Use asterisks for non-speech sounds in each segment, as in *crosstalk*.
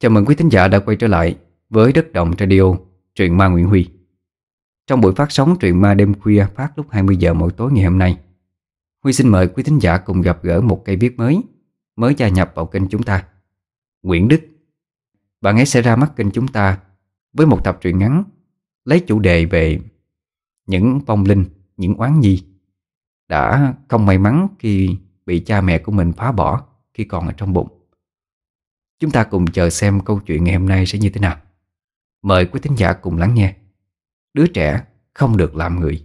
Chào mừng quý thính giả đã quay trở lại với Đất Động Radio, truyện ma Nguyễn Huy. Trong buổi phát sóng truyện ma đêm khuya phát lúc 20 giờ mỗi tối ngày hôm nay, Huy xin mời quý thính giả cùng gặp gỡ một cây viết mới, mới gia nhập vào kênh chúng ta. Nguyễn Đức. Bạn ấy sẽ ra mắt kênh chúng ta với một tập truyện ngắn lấy chủ đề về những vong linh, những oán nhi đã không may mắn khi bị cha mẹ của mình phá bỏ khi còn ở trong bụng. Chúng ta cùng chờ xem câu chuyện ngày hôm nay sẽ như thế nào. Mời quý thính giả cùng lắng nghe. Đứa trẻ không được làm người.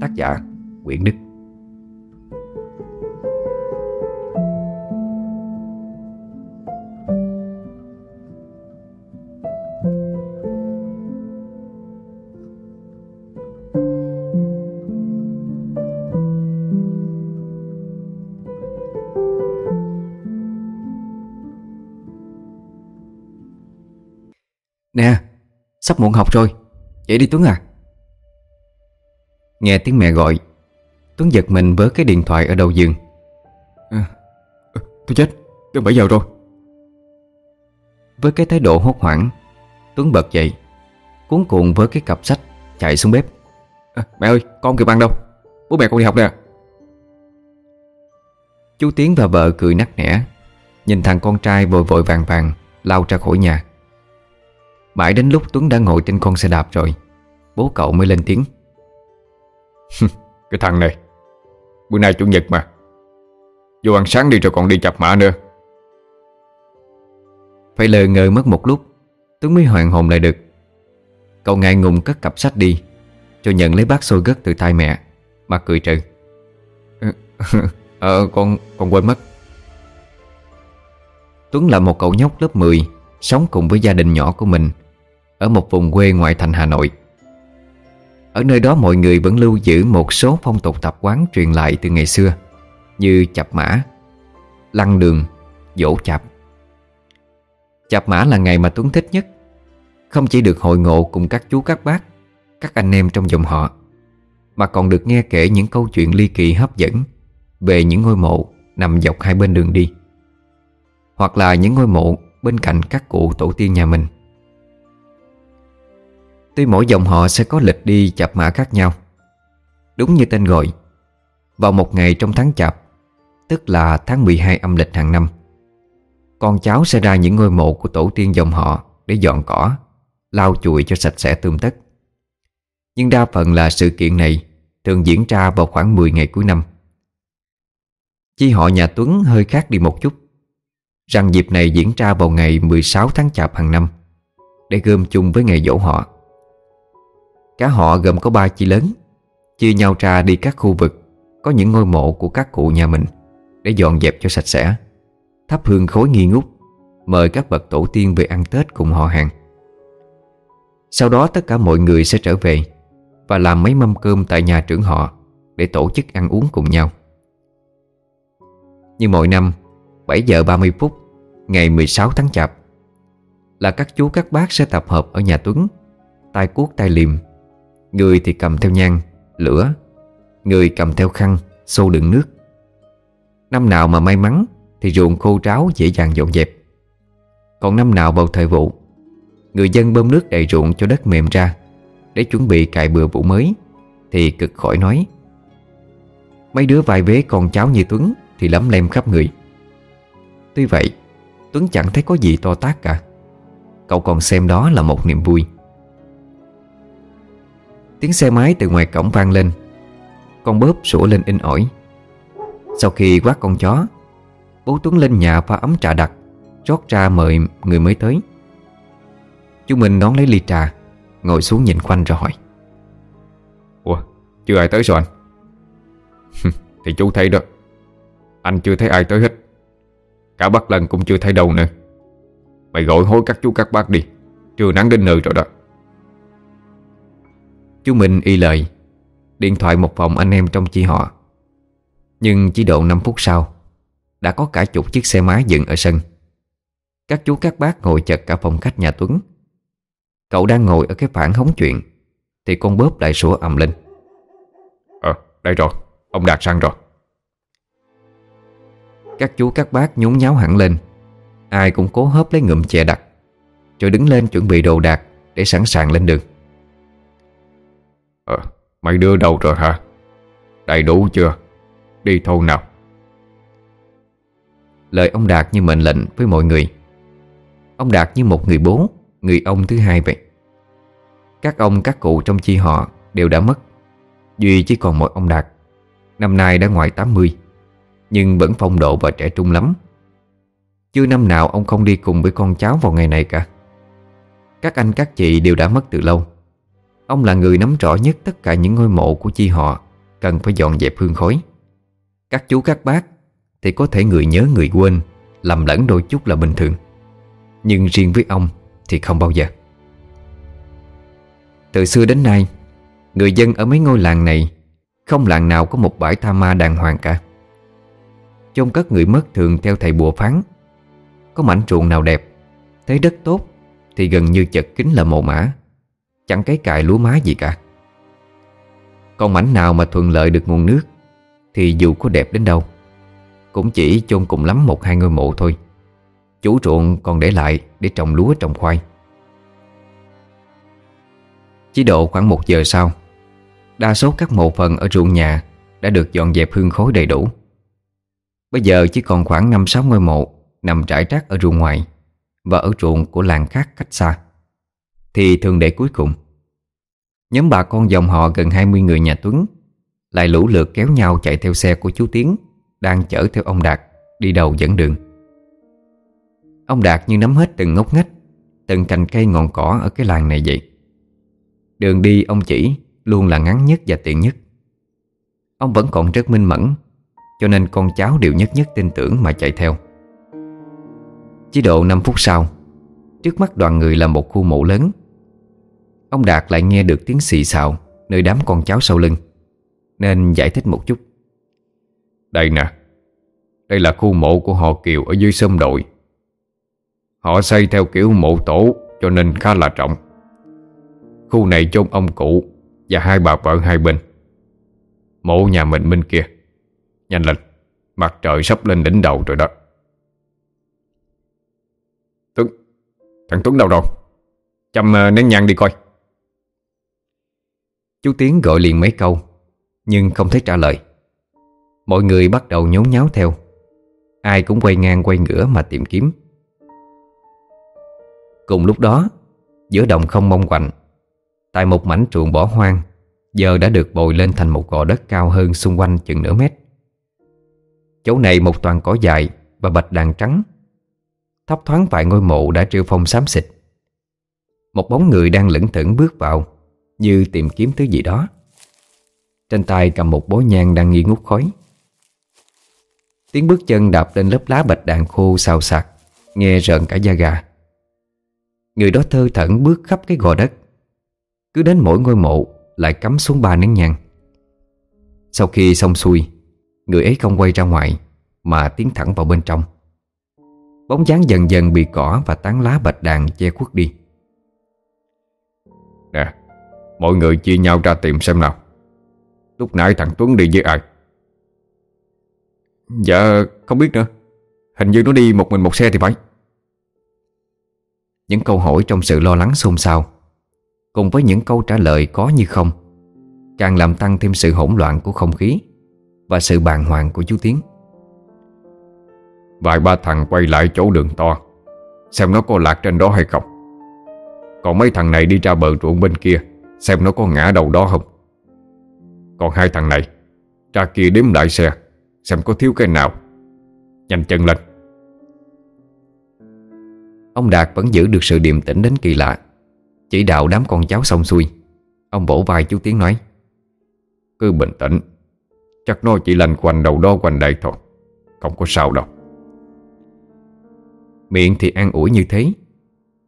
Tác giả Nguyễn Đức. Sắp muộn học rồi. Dậy đi Tuấn à. Nghe tiếng mẹ gọi Tuấn giật mình với cái điện thoại ở đầu giường. À, Tôi chết, gần 7 giờ rồi. Với cái thái độ hốt hoảng Tuấn bật dậy Cuốn cuộn với cái cặp sách Chạy xuống bếp. À, Mẹ ơi, con kịp ăn đâu. Bố mẹ con đi học nè. Chú Tiến và vợ cười nắc nẻ Nhìn thằng con trai vội vội vàng vàng Lao ra khỏi nhà Mãi đến lúc Tuấn đã ngồi trên con xe đạp rồi Bố cậu mới lên tiếng. *laughs* Cái thằng này Bữa nay chủ nhật mà. Vô ăn sáng đi rồi còn đi chập mã nữa. Phải lờ ngờ mất một lúc Tuấn mới hoàn hồn lại được. Cậu ngại ngùng cất cặp sách đi Cho nhận lấy bát xôi gất từ tay mẹ Mà cười trừ. *laughs* Ờ con con quên mất. Tuấn là một cậu nhóc lớp 10 Sống cùng với gia đình nhỏ của mình ở một vùng quê ngoại thành Hà Nội. Ở nơi đó mọi người vẫn lưu giữ một số phong tục tập quán truyền lại từ ngày xưa Như chập mã, lăn đường, dỗ chạp. Chạp mã là ngày mà Tuấn thích nhất. Không chỉ được hội ngộ cùng các chú các bác Các anh em trong dòng họ Mà còn được nghe kể những câu chuyện ly kỳ hấp dẫn Về những ngôi mộ nằm dọc hai bên đường đi Hoặc là những ngôi mộ bên cạnh các cụ tổ tiên nhà mình. Tuy mỗi dòng họ sẽ có lịch đi chạp mã khác nhau. Đúng như tên gọi, Vào một ngày trong tháng chạp, Tức là tháng 12 âm lịch hàng năm, Con cháu sẽ ra những ngôi mộ của tổ tiên dòng họ Để dọn cỏ, Lau chùi cho sạch sẽ tươm tất. Nhưng đa phần là sự kiện này Thường diễn ra vào khoảng 10 ngày cuối năm. Chi họ nhà Tuấn hơi khác đi một chút. Rằng dịp này diễn ra vào ngày 16 tháng chạp hàng năm, Để gom chung với ngày dỗ họ. Cả họ gồm có ba chi lớn. Chia nhau ra đi các khu vực, Có những ngôi mộ của các cụ nhà mình, Để dọn dẹp cho sạch sẽ. Thắp hương khối nghi ngút, Mời các bậc tổ tiên về ăn Tết cùng họ hàng. Sau đó tất cả mọi người sẽ trở về Và làm mấy mâm cơm tại nhà trưởng họ Để tổ chức ăn uống cùng nhau. Như mọi năm 7 giờ 30 phút, Ngày 16 tháng Chạp, Là các chú các bác sẽ tập hợp ở nhà Tuấn tay cuốc tay liềm Người thì cầm theo nhang, lửa. Người cầm theo khăn, xô đựng nước. Năm nào mà may mắn Thì ruộng khô ráo dễ dàng dọn dẹp. Còn năm nào bầu thời vụ Người dân bơm nước đầy ruộng cho đất mềm ra Để chuẩn bị cài bừa vụ mới Thì cực khỏi nói. Mấy đứa vài vế con cháu như Tuấn Thì lấm lem khắp người. Tuy vậy Tuấn chẳng thấy có gì to tác cả. Cậu còn xem đó là một niềm vui. Tiếng xe máy từ ngoài cổng vang lên. Con bóp sủa lên in ỏi. Sau khi quát con chó, Bố Tuấn lên nhà pha ấm trà đặc, Rót ra mời người mới tới. Chú Minh đón lấy ly trà, Ngồi xuống nhìn quanh rồi hỏi. Ủa, chưa ai tới sao anh? Thì chú thấy đó. Anh chưa thấy ai tới hết. Cả bác lần cũng chưa thấy đâu nữa. Mày gọi hối các chú các bác đi. Trưa nắng đến nơi rồi đó. Chú Minh y lời. Điện thoại một vòng anh em trong chi họ. Nhưng chỉ độ 5 phút sau Đã có cả chục chiếc xe máy dựng ở sân. Các chú các bác ngồi chật cả phòng khách nhà Tuấn. Cậu đang ngồi ở cái phản hóng chuyện Thì con bóp lại sủa ầm lên. Ờ, đây rồi, ông Đạt sang rồi. Các chú các bác nhốn nháo hẳn lên. Ai cũng cố hớp lấy ngụm chè đặc Rồi đứng lên chuẩn bị đồ đạc Để sẵn sàng lên đường Ờ, mày đưa đâu rồi hả? Đầy đủ chưa? Đi thôi nào? Lời ông Đạt như mệnh lệnh với mọi người. Ông Đạt như một người bố Người ông thứ hai vậy. Các ông các cụ trong chi họ Đều đã mất. Duy chỉ còn một ông Đạt. Năm nay đã ngoài 80 Nhưng vẫn phong độ và trẻ trung lắm. Chưa năm nào ông không đi cùng với con cháu vào ngày này cả. Các anh các chị đều đã mất từ lâu. Ông là người nắm rõ nhất tất cả những ngôi mộ của chi họ, Cần phải dọn dẹp hương khói. Các chú, các bác Thì có thể người nhớ người quên, Lầm lẫn đôi chút là bình thường. Nhưng riêng với ông Thì không bao giờ. Từ xưa đến nay, Người dân ở mấy ngôi làng này Không làng nào có một bãi tha ma đàng hoàng cả. Chôn cất người mất thường theo thầy bùa phán, Có mảnh ruộng nào đẹp, Thấy đất tốt Thì gần như chật kín là mồ mã Chẳng cái cài lúa má gì cả. Con mảnh nào mà thuận lợi được nguồn nước, Thì dù có đẹp đến đâu, Cũng chỉ chôn cùng lắm một hai ngôi mộ thôi. Chủ ruộng còn để lại Để trồng lúa trồng khoai. Chỉ độ khoảng một giờ sau, Đa số các mộ phần ở ruộng nhà Đã được dọn dẹp hương khối đầy đủ. Bây giờ chỉ còn khoảng 5-6 ngôi mộ Nằm trải trác ở ruộng ngoài Và ở ruộng của làng khác cách xa. Thì thường để cuối cùng. Nhóm bà con dòng họ gần 20 người nhà Tuấn Lại lũ lượt kéo nhau chạy theo xe của chú Tiến Đang chở theo ông Đạt Đi đầu dẫn đường. Ông Đạt như nắm hết từng ngóc ngách, Từng cành cây ngọn cỏ ở cái làng này vậy. Đường đi ông chỉ Luôn là ngắn nhất và tiện nhất. Ông vẫn còn rất minh mẫn, Cho nên con cháu đều nhất nhất tin tưởng mà chạy theo. Chỉ độ 5 phút sau, Trước mắt đoàn người là một khu mộ lớn. Ông Đạt lại nghe được tiếng xì xào Nơi đám con cháu sau lưng, Nên giải thích một chút. Đây nè, Đây là khu mộ của họ Kiều ở dưới sâm đội Họ xây theo kiểu mộ tổ Cho nên khá là trọng Khu này chôn ông cụ Và hai bà vợ hai bên. Mộ nhà mình bên kia. Nhanh lên, Mặt trời sắp lên đỉnh đầu rồi đó. Tuấn, Thằng Tuấn đâu rồi? Chăm ờ, nén nhang đi coi. Chú Tiến gọi liền mấy câu, Nhưng không thấy trả lời. Mọi người bắt đầu nhốn nháo theo. Ai cũng quay ngang quay ngửa mà tìm kiếm. Cùng lúc đó, Giữa đồng không mong quạnh, Tại một mảnh ruộng bỏ hoang, Giờ đã được bồi lên thành một gò đất cao hơn xung quanh chừng nửa mét. Chỗ này một toàn cỏ dài Và bạch đàn trắng. Thấp thoáng vài ngôi mộ đã trêu phong xám xịt. Một bóng người đang lững thững bước vào. Như tìm kiếm thứ gì đó. Trên tay cầm một bó nhang đang nghi ngút khói. Tiếng bước chân đạp lên lớp lá bạch đàn khô xào xạc, Nghe rợn cả da gà. Người đó thơ thẩn bước khắp cái gò đất. Cứ đến mỗi ngôi mộ Lại cắm xuống ba nén nhang. Sau khi xong xuôi, Người ấy không quay ra ngoài, Mà tiến thẳng vào bên trong. Bóng dáng dần dần bị cỏ Và tán lá bạch đàn che khuất đi. Mọi người chia nhau ra tìm xem nào. Lúc nãy thằng Tuấn đi với ai? Dạ không biết nữa. Hình như nó đi một mình một xe thì phải. Những câu hỏi trong sự lo lắng xôn xao, Cùng với những câu trả lời có như không, Càng làm tăng thêm sự hỗn loạn của không khí Và sự bàng hoàng của chú Tiến. Vài ba thằng quay lại chỗ đường to, Xem nó có lạc trên đó hay không. Còn mấy thằng này đi ra bờ ruộng bên kia Xem nó có ngã đầu đó không? Còn hai thằng này Ra kia đếm lại xe, Xem có thiếu cái nào. Nhanh chân lên. Ông Đạt vẫn giữ được sự điềm tĩnh đến kỳ lạ. Chỉ đạo đám con cháu xong xuôi. Ông vỗ vai chú Tiến nói, Cứ bình tĩnh. Chắc nó chỉ lành quanh đầu đó quanh đây thôi. Không có sao đâu. Miệng thì an ủi như thế,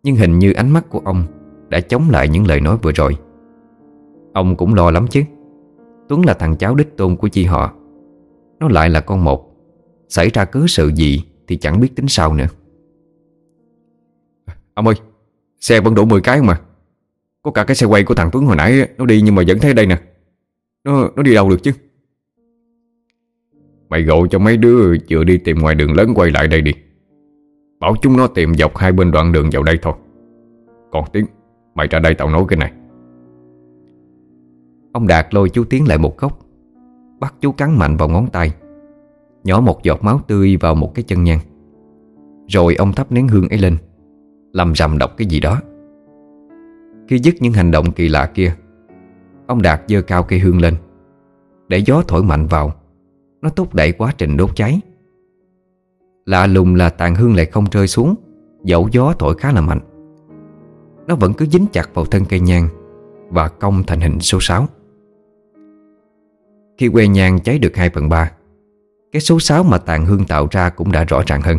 Nhưng hình như ánh mắt của ông Đã chống lại những lời nói vừa rồi. Ông cũng lo lắm chứ. Tuấn là thằng cháu đích tôn của chi họ. Nó lại là con một. Xảy ra cứ sự gì Thì chẳng biết tính sao nữa. Ông ơi Xe vẫn đủ 10 cái không mà Có cả cái xe quay của thằng Tuấn hồi nãy Nó đi nhưng mà vẫn thấy đây nè. Nó nó đi đâu được chứ? Mày gọi cho mấy đứa Vừa đi tìm ngoài đường lớn quay lại đây đi. Bảo chúng nó tìm dọc hai bên đoạn đường vào đây thôi. Còn Tiến Mày ra đây tao nói cái này Ông Đạt lôi chú Tiến lại một góc, Bắt chú cắn mạnh vào ngón tay Nhỏ một giọt máu tươi vào một cái chân nhang. Rồi ông thắp nén hương ấy lên, Làm rầm đọc cái gì đó. Khi dứt những hành động kỳ lạ kia, Ông Đạt dơ cao cây hương lên, Để gió thổi mạnh vào, Nó thúc đẩy quá trình đốt cháy. Lạ lùng là tàn hương lại không rơi xuống, Dẫu gió thổi khá là mạnh. Nó vẫn cứ dính chặt vào thân cây nhang Và cong thành hình số 6 khi que nhang cháy được 2 phần 3 Cái số 6 mà tàn hương tạo ra cũng đã rõ ràng hơn.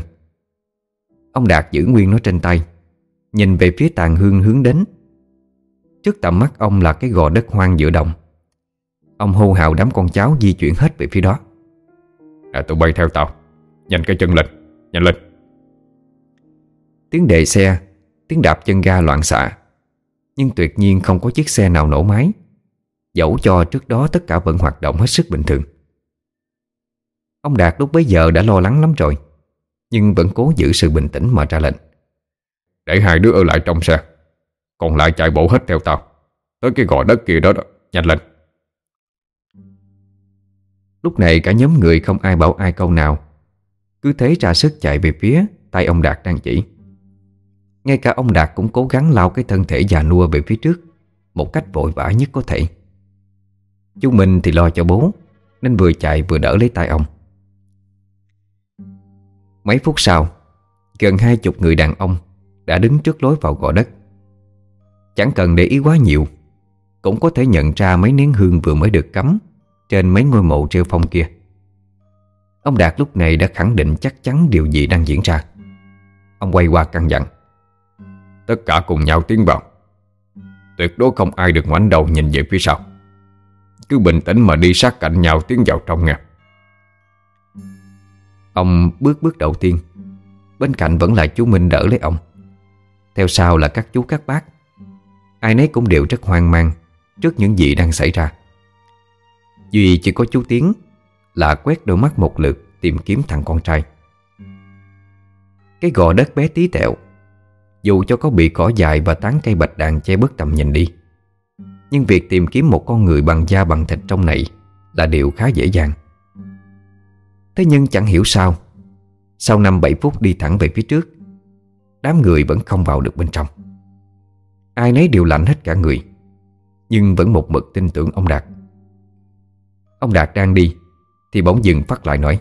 Ông Đạt giữ nguyên nó trên tay Nhìn về phía tàn hương hướng đến. Trước tầm mắt ông là cái gò đất hoang giữa đồng. Ông hô hào đám con cháu di chuyển hết về phía đó. À tụi bay theo tao Nhanh cái chân lên Nhanh lên. Tiếng đề xe Tiếng đạp chân ga loạn xạ. Nhưng tuyệt nhiên không có chiếc xe nào nổ máy Dẫu cho trước đó tất cả vẫn hoạt động hết sức bình thường. Ông Đạt lúc bấy giờ đã lo lắng lắm rồi Nhưng vẫn cố giữ sự bình tĩnh mà ra lệnh. Để hai đứa ở lại trong xe Còn lại chạy bộ hết theo tao. Tới cái gò đất kia đó đó Nhanh lên. Lúc này cả nhóm người không ai bảo ai câu nào. Cứ thế ra sức chạy về phía Tay ông Đạt đang chỉ. Ngay cả ông Đạt cũng cố gắng lao cái thân thể già nua về phía trước Một cách vội vã nhất có thể Chú Minh thì lo cho bố, Nên vừa chạy vừa đỡ lấy tay ông. Mấy phút sau, Gần hai chục người đàn ông Đã đứng trước lối vào gò đất. Chẳng cần để ý quá nhiều, Cũng có thể nhận ra mấy nén hương vừa mới được cắm Trên mấy ngôi mộ treo phong kia. Ông Đạt lúc này đã khẳng định chắc chắn điều gì đang diễn ra. Ông quay qua căn dặn. Tất cả cùng nhau tiến vào. Tuyệt đối không ai được ngoảnh đầu nhìn về phía sau. Cứ bình tĩnh mà đi sát cạnh nhau tiến vào trong nghe Ông bước bước đầu tiên. Bên cạnh vẫn là chú Minh đỡ lấy ông. Theo sau là các chú các bác. Ai nấy cũng đều rất hoang mang Trước những gì đang xảy ra. Duy chỉ có chú Tiến Là quét đôi mắt một lượt Tìm kiếm thằng con trai. Cái gò đất bé tí tẹo, Dù cho có bị cỏ dài Và tán cây bạch đàn che bớt tầm nhìn đi nhưng việc tìm kiếm một con người Bằng da bằng thịt trong này Là điều khá dễ dàng. Thế nhưng chẳng hiểu sao, Sau 5-7 phút đi thẳng về phía trước, Đám người vẫn không vào được bên trong. Ai nấy đều lạnh hết cả người, Nhưng vẫn một mực tin tưởng ông Đạt. Ông Đạt đang đi, Thì bỗng dừng phát lại nói,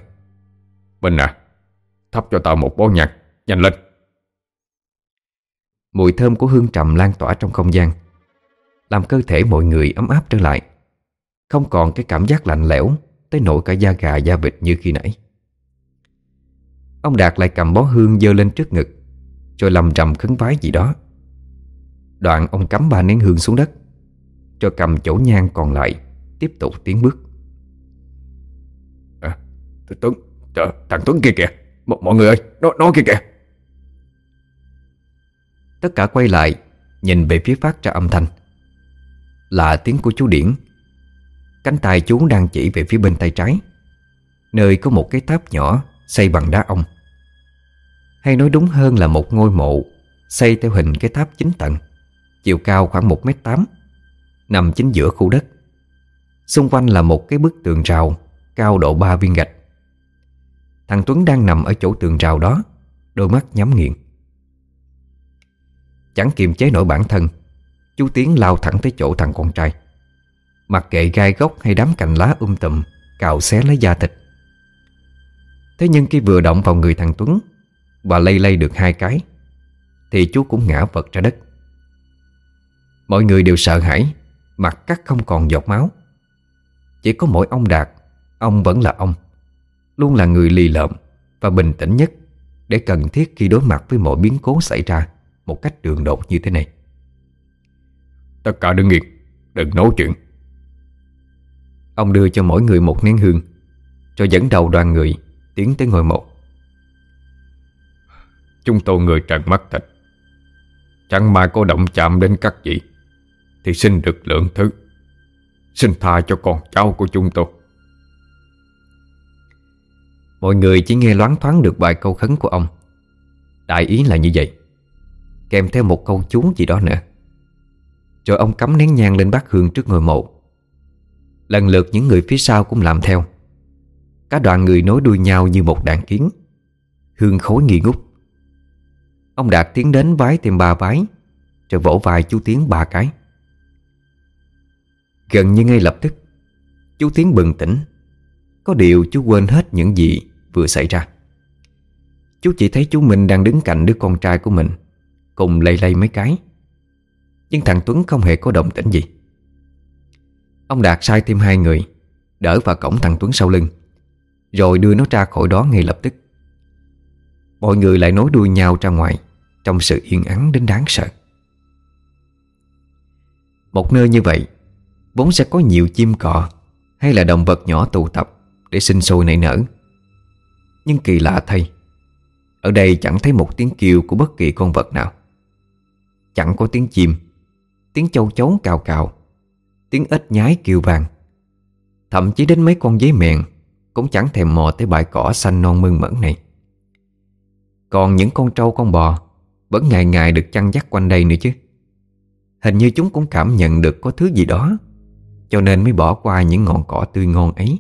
Bình à Thắp cho tao một bó nhạc, Nhanh lên. Mùi thơm của hương trầm lan tỏa trong không gian. Làm cơ thể mọi người ấm áp trở lại. Không còn cái cảm giác lạnh lẽo Tới nổi cả da gà da vịt như khi nãy. Ông Đạt lại cầm bó hương dơ lên trước ngực Rồi lầm rầm khấn vái gì đó. Đoạn ông cắm ba nén hương xuống đất Cho cầm chỗ nhang còn lại Tiếp tục tiến bước. À, Tuấn Trời, Thằng Tuấn kia kìa M Mọi người ơi Nó, nó kia kìa. Tất cả quay lại Nhìn về phía phát ra âm thanh là tiếng của chú Điển. Cánh tay chú đang chỉ về phía bên tay trái, Nơi có một cái tháp nhỏ Xây bằng đá ong. Hay nói đúng hơn là một ngôi mộ Xây theo hình cái tháp chính tầng, Chiều cao khoảng 1m8 Nằm chính giữa khu đất. Xung quanh là một cái bức tường rào Cao độ 3 viên gạch. Thằng Tuấn đang nằm ở chỗ tường rào đó, Đôi mắt nhắm nghiền. Chẳng kiềm chế nổi bản thân Chú Tiến lao thẳng tới chỗ thằng con trai. Mặc kệ gai gốc hay đám cành lá um tùm, Cào xé lấy da thịt. Thế nhưng khi vừa động vào người thằng Tuấn Và lây lây được hai cái, Thì chú cũng ngã vật ra đất. Mọi người đều sợ hãi, Mặt cắt không còn giọt máu. Chỉ có mỗi ông Đạt, Ông vẫn là ông, Luôn là người lì lợm Và bình tĩnh nhất Để cần thiết khi đối mặt với mọi biến cố xảy ra Một cách đường đột như thế này. Tất cả đứng yên, Đừng nói chuyện. Ông đưa cho mỗi người một nén hương Rồi dẫn đầu đoàn người Tiến tới ngôi mộ. Chúng tôi người trần mắt thịt. Chẳng mà có động chạm đến các vị, Thì xin được lượng thứ. Xin tha cho con cháu của chúng tôi. Mọi người chỉ nghe loáng thoáng được vài câu khấn của ông. Đại ý là như vậy, Kèm theo một câu chú gì đó nữa. Rồi ông cắm nén nhang lên bát hương trước ngôi mộ. Lần lượt những người phía sau cũng làm theo. Cả đoàn người nối đuôi nhau như một đàn kiến. Hương khối nghi ngút. Ông Đạt tiến đến vái thêm ba vái, Rồi vỗ vai chú Tiến ba cái. Gần như ngay lập tức, Chú Tiến bừng tỉnh. Có điều chú quên hết những gì vừa xảy ra. Chú chỉ thấy chú Minh đang đứng cạnh đứa con trai của mình, Cùng lây lây mấy cái. Nhưng thằng Tuấn không hề có động tĩnh gì. Ông Đạt sai thêm hai người, Đỡ vào cổng thằng Tuấn sau lưng, Rồi đưa nó ra khỏi đó ngay lập tức. Mọi người lại nối đuôi nhau ra ngoài, Trong sự yên ắng đến đáng sợ. Một nơi như vậy, Vốn sẽ có nhiều chim cọ Hay là động vật nhỏ tụ tập Để sinh sôi nảy nở. Nhưng kỳ lạ thay, Ở đây chẳng thấy một tiếng kêu của bất kỳ con vật nào. Chẳng có tiếng chim Tiếng châu chấu cào cào, Tiếng ếch nhái kêu vàng Thậm chí đến mấy con giấy mèn Cũng chẳng thèm mò tới bãi cỏ xanh non mơn mởn này. Còn những con trâu con bò Vẫn ngày ngày được chăn dắt quanh đây nữa chứ. Hình như chúng cũng cảm nhận được có thứ gì đó, Cho nên mới bỏ qua những ngọn cỏ tươi ngon ấy.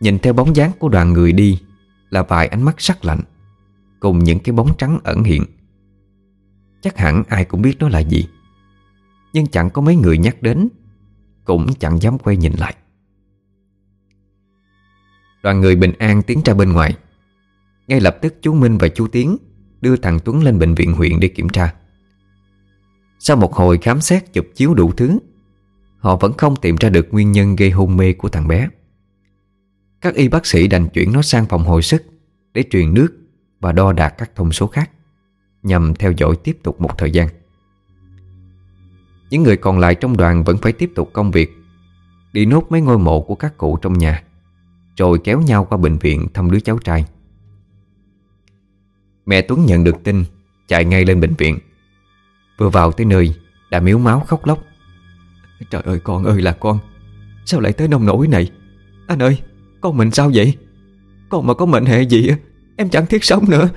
Nhìn theo bóng dáng của đoàn người đi Là vài ánh mắt sắc lạnh, Cùng những cái bóng trắng ẩn hiện. Chắc hẳn ai cũng biết nó là gì. Nhưng chẳng có mấy người nhắc đến, Cũng chẳng dám quay nhìn lại. Đoàn người bình an tiến ra bên ngoài. Ngay lập tức chú Minh và chú Tiến Đưa thằng Tuấn lên bệnh viện huyện để kiểm tra. Sau một hồi khám xét chụp chiếu đủ thứ, Họ vẫn không tìm ra được nguyên nhân gây hôn mê của thằng bé. Các y bác sĩ đành chuyển nó sang phòng hồi sức Để truyền nước và đo đạc các thông số khác. Nhằm theo dõi tiếp tục một thời gian. Những người còn lại trong đoàn vẫn phải tiếp tục công việc, Đi nốt mấy ngôi mộ của các cụ trong nhà, Rồi kéo nhau qua bệnh viện thăm đứa cháu trai. Mẹ Tuấn nhận được tin, Chạy ngay lên bệnh viện. Vừa vào tới nơi, Đã miếu máu khóc lóc. Trời ơi, con ơi là con, Sao lại tới nông nổi này? Anh ơi, con mình sao vậy? Con mà có mệnh hệ gì Em chẳng thiết sống nữa.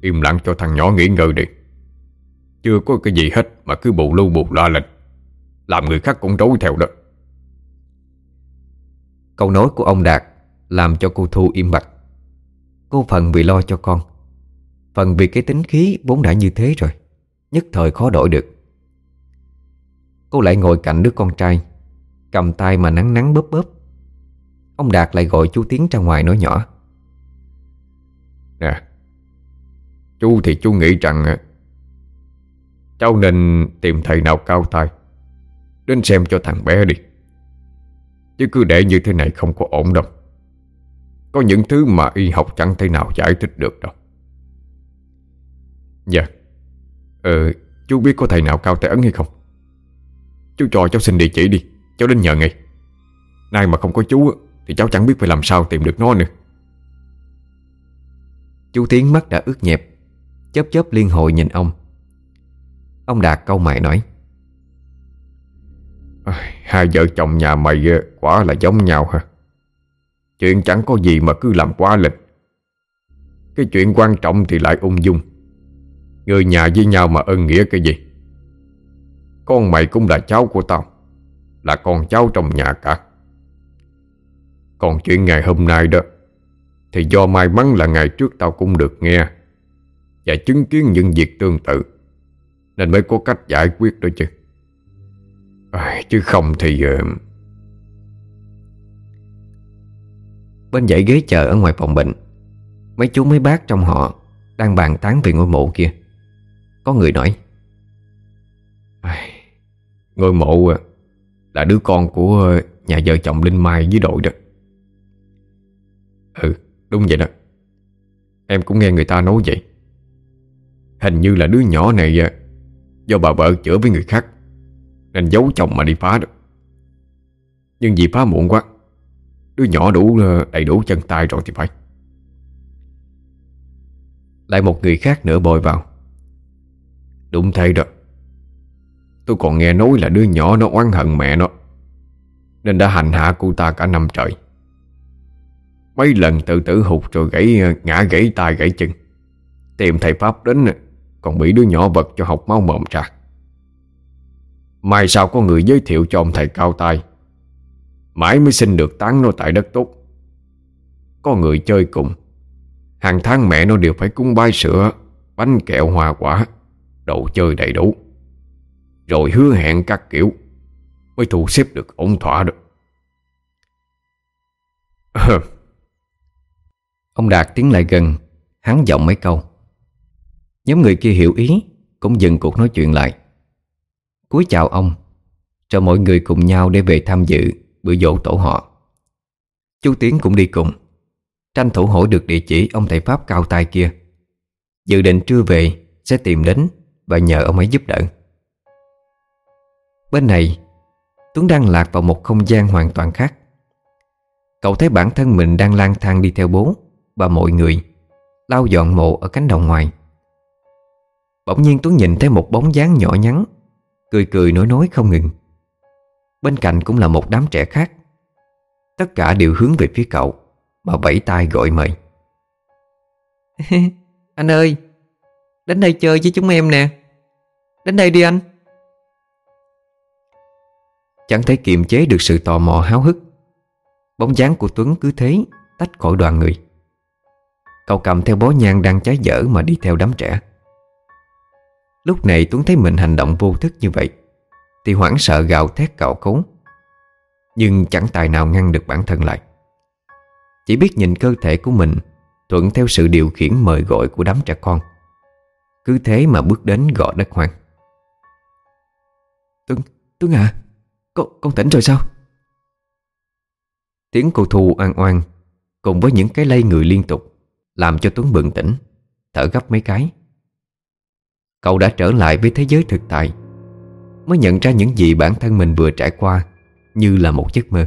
Im lặng cho thằng nhỏ nghỉ ngơi đi. Chưa có cái gì hết Mà cứ bù lưu bù la lên Làm người khác cũng rối theo đó. Câu nói của ông Đạt Làm cho cô Thu im bặt. Cô phần vì lo cho con Phần vì cái tính khí vốn đã như thế rồi Nhất thời khó đổi được. Cô lại ngồi cạnh đứa con trai Cầm tay mà nắng nắng bóp bóp. Ông Đạt lại gọi chú Tiến ra ngoài nói nhỏ. Nè Chú thì chú nghĩ rằng à, Cháu nên tìm thầy nào cao tay Đến xem cho thằng bé đi. Chứ cứ để như thế này không có ổn đâu. Có những thứ mà y học chẳng thể nào giải thích được đâu. Dạ Ờ Chú biết có thầy nào cao tay ấn hay không? Chú cho cháu xin địa chỉ đi, Cháu đến nhờ ngay. Nay mà không có chú, Thì cháu chẳng biết phải làm sao tìm được nó nữa. Chú Tiến mắt đã ướt nhẹp Chớp chớp liên hồi nhìn ông. Ông Đạt câu mày nói. Hai vợ chồng nhà mày ờ, quả là giống nhau hả? Chuyện chẳng có gì mà cứ làm quá lịch. Cái chuyện quan trọng thì lại ung dung. Người nhà với nhau mà ân nghĩa cái gì? Con mày cũng là cháu của tao, Là con cháu trong nhà cả. Còn chuyện ngày hôm nay đó, Thì do may mắn là ngày trước tao cũng được nghe. Và chứng kiến những việc tương tự. Nên mới có cách giải quyết đó chứ. À, Chứ không thì uh... Bên dãy ghế chờ ở ngoài phòng bệnh Mấy chú mấy bác trong họ Đang bàn tán về ngôi mộ kia. Có người nói à, Ngôi mộ à, Là đứa con của nhà vợ chồng Linh Mai với đội đó. Ừ đúng vậy đó. Em cũng nghe người ta nói vậy Hình như là đứa nhỏ này Do bà vợ chữa với người khác, Nên giấu chồng mà đi phá được Nhưng vì phá muộn quá, Đứa nhỏ đủ ờ, đầy đủ chân tay rồi thì phải. Lại một người khác nữa bồi vào. Đúng thế đó. Tôi còn nghe nói là đứa nhỏ nó oán hận mẹ nó, Nên đã hành hạ cô ta cả năm trời. Mấy lần tự tử hụt rồi gãy ờ, ngã gãy tay gãy chân. Tìm thầy Pháp đến ờ, còn bị đứa nhỏ vật cho học máu mồm ra. Mai sau có người giới thiệu cho ông thầy cao tay Mãi mới xin được tán nó tại đất tốt. Có người chơi cùng. Hàng tháng mẹ nó đều phải cúng bái sữa, Bánh kẹo hoa quả, Đồ chơi đầy đủ. Rồi hứa hẹn các kiểu, Mới thu xếp được ổn thỏa được. *laughs* Ông Đạt tiến lại gần, Hắn giọng mấy câu. Nhóm người kia hiểu ý, Cũng dừng cuộc nói chuyện lại. Cúi chào ông, Cho mọi người cùng nhau để về tham dự Bữa dỗ tổ họ. Chú Tiến cũng đi cùng. Tranh thủ hỏi được địa chỉ ông thầy Pháp cao tay kia. Dự định trưa về, Sẽ tìm đến Và nhờ ông ấy giúp đỡ. Bên này, Tuấn đang lạc vào một không gian hoàn toàn khác. Cậu thấy bản thân mình đang lang thang đi theo bố Và mọi người, Lau dọn mộ ở cánh đồng ngoài. Bỗng nhiên Tuấn nhìn thấy một bóng dáng nhỏ nhắn Cười cười nói nói không ngừng. Bên cạnh cũng là một đám trẻ khác. Tất cả đều hướng về phía cậu Mà vẫy tay gọi mời. *laughs* Anh ơi Đến đây chơi với chúng em nè. Đến đây đi anh. Chẳng thể kiềm chế được sự tò mò háo hức. Bóng dáng của Tuấn cứ thế Tách khỏi đoàn người. Cậu cầm theo bó nhang đang cháy dở Mà đi theo đám trẻ Lúc này Tuấn thấy mình hành động vô thức như vậy Thì hoảng sợ gào thét cạo cấu Nhưng chẳng tài nào ngăn được bản thân lại. Chỉ biết nhìn cơ thể của mình Thuận theo sự điều khiển mời gọi của đám trẻ con. Cứ thế mà bước đến gõ đất hoang. Tuấn, Tuấn à Con, con tỉnh rồi sao? Tiếng cô Thu oan oan Cùng với những cái lây người liên tục Làm cho Tuấn bừng tỉnh Thở gấp mấy cái. Cậu đã trở lại với thế giới thực tại, Mới nhận ra những gì bản thân mình vừa trải qua Như là một giấc mơ.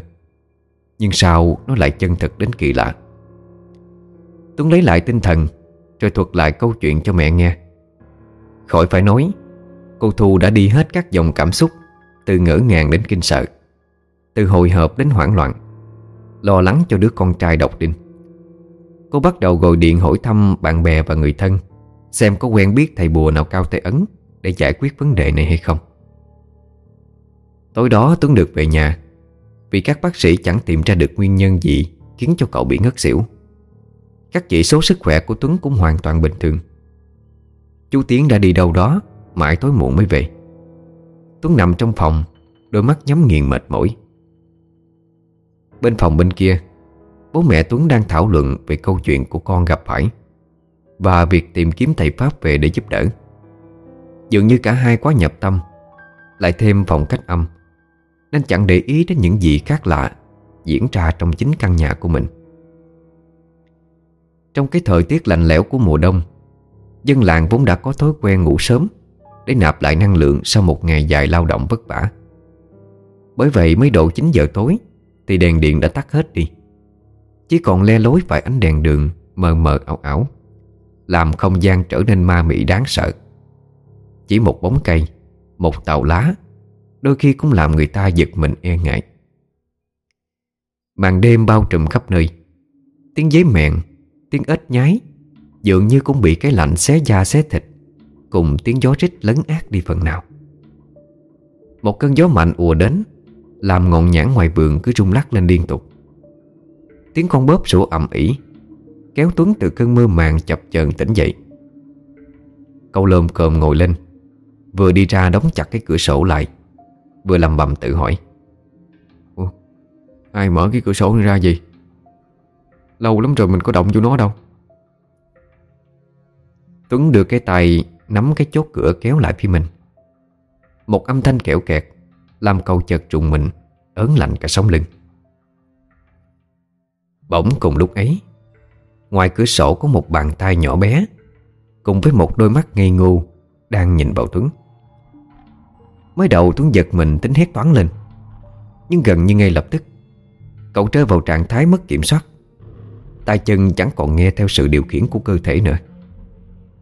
Nhưng sao nó lại chân thực đến kỳ lạ? Tuấn lấy lại tinh thần, Rồi thuật lại câu chuyện cho mẹ nghe. Khỏi phải nói, Cô Thu đã đi hết các dòng cảm xúc, Từ ngỡ ngàng đến kinh sợ, Từ hồi hộp đến hoảng loạn, Lo lắng cho đứa con trai độc đinh. Cô bắt đầu gọi điện hỏi thăm bạn bè và người thân. Xem có quen biết thầy bùa nào cao tay ấn Để giải quyết vấn đề này hay không. Tối đó Tuấn được về nhà, Vì các bác sĩ chẳng tìm ra được nguyên nhân gì Khiến cho cậu bị ngất xỉu. Các chỉ số sức khỏe của Tuấn cũng hoàn toàn bình thường. Chú Tiến đã đi đâu đó, Mãi tối muộn mới về. Tuấn nằm trong phòng, Đôi mắt nhắm nghiền mệt mỏi. Bên phòng bên kia, Bố mẹ Tuấn đang thảo luận Về câu chuyện của con gặp phải và việc tìm kiếm thầy Pháp về để giúp đỡ. Dường như cả hai quá nhập tâm, Lại thêm phòng cách âm, Nên chẳng để ý đến những gì khác lạ Diễn ra trong chính căn nhà của mình. Trong cái thời tiết lạnh lẽo của mùa đông, Dân làng vốn đã có thói quen ngủ sớm Để nạp lại năng lượng sau một ngày dài lao động vất vả. Bởi vậy mới độ 9 giờ tối Thì đèn điện đã tắt hết đi. Chỉ còn le lối vài ánh đèn đường mờ mờ ảo ảo làm không gian trở nên ma mị đáng sợ. Chỉ một bóng cây, Một tàu lá, Đôi khi cũng làm người ta giật mình e ngại. Màn đêm bao trùm khắp nơi. Tiếng giấy mẹn Tiếng ếch nhái, Dường như cũng bị cái lạnh xé da xé thịt, Cùng tiếng gió rít lấn át đi phần nào. Một cơn gió mạnh ùa đến, Làm ngọn nhãn ngoài vườn cứ rung lắc lên liên tục. Tiếng con bóp sủa ầm ỉ Kéo Tuấn từ cơn mơ màng chập chờn tỉnh dậy. Câu lơm cơm ngồi lên Vừa đi ra đóng chặt cái cửa sổ lại Vừa lầm bầm tự hỏi. Ủa, Ai mở cái cửa sổ ra gì Lâu lắm rồi mình có động vô nó đâu. Tuấn đưa cái tay Nắm cái chốt cửa kéo lại phía mình. Một âm thanh kẹo kẹt Làm cầu chợt trùng mình Ớn lạnh cả sống lưng. Bỗng cùng lúc ấy Ngoài cửa sổ có một bàn tay nhỏ bé, Cùng với một đôi mắt ngây ngô Đang nhìn vào Tuấn. Mới đầu Tuấn giật mình tính hét toán lên, Nhưng gần như ngay lập tức, Cậu rơi vào trạng thái mất kiểm soát. Tay chân chẳng còn nghe theo sự điều khiển của cơ thể nữa.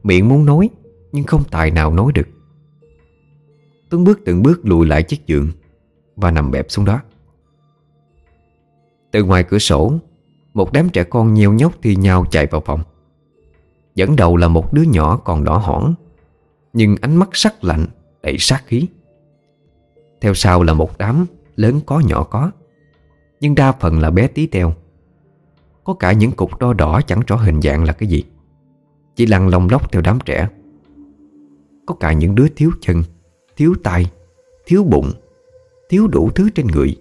Miệng muốn nói, Nhưng không tài nào nói được. Tuấn bước từng bước lùi lại chiếc giường Và nằm bẹp xuống đó. Từ ngoài cửa sổ một đám trẻ con nhiều nhóc thi nhau chạy vào phòng. Dẫn đầu là một đứa nhỏ còn đỏ hỏn, Nhưng ánh mắt sắc lạnh Đầy sát khí. Theo sau là một đám Lớn có nhỏ có, Nhưng đa phần là bé tí teo. Có cả những cục đo đỏ chẳng rõ hình dạng là cái gì, Chỉ lăn lông lóc theo đám trẻ. Có cả những đứa thiếu chân, Thiếu tay, Thiếu bụng, Thiếu đủ thứ trên người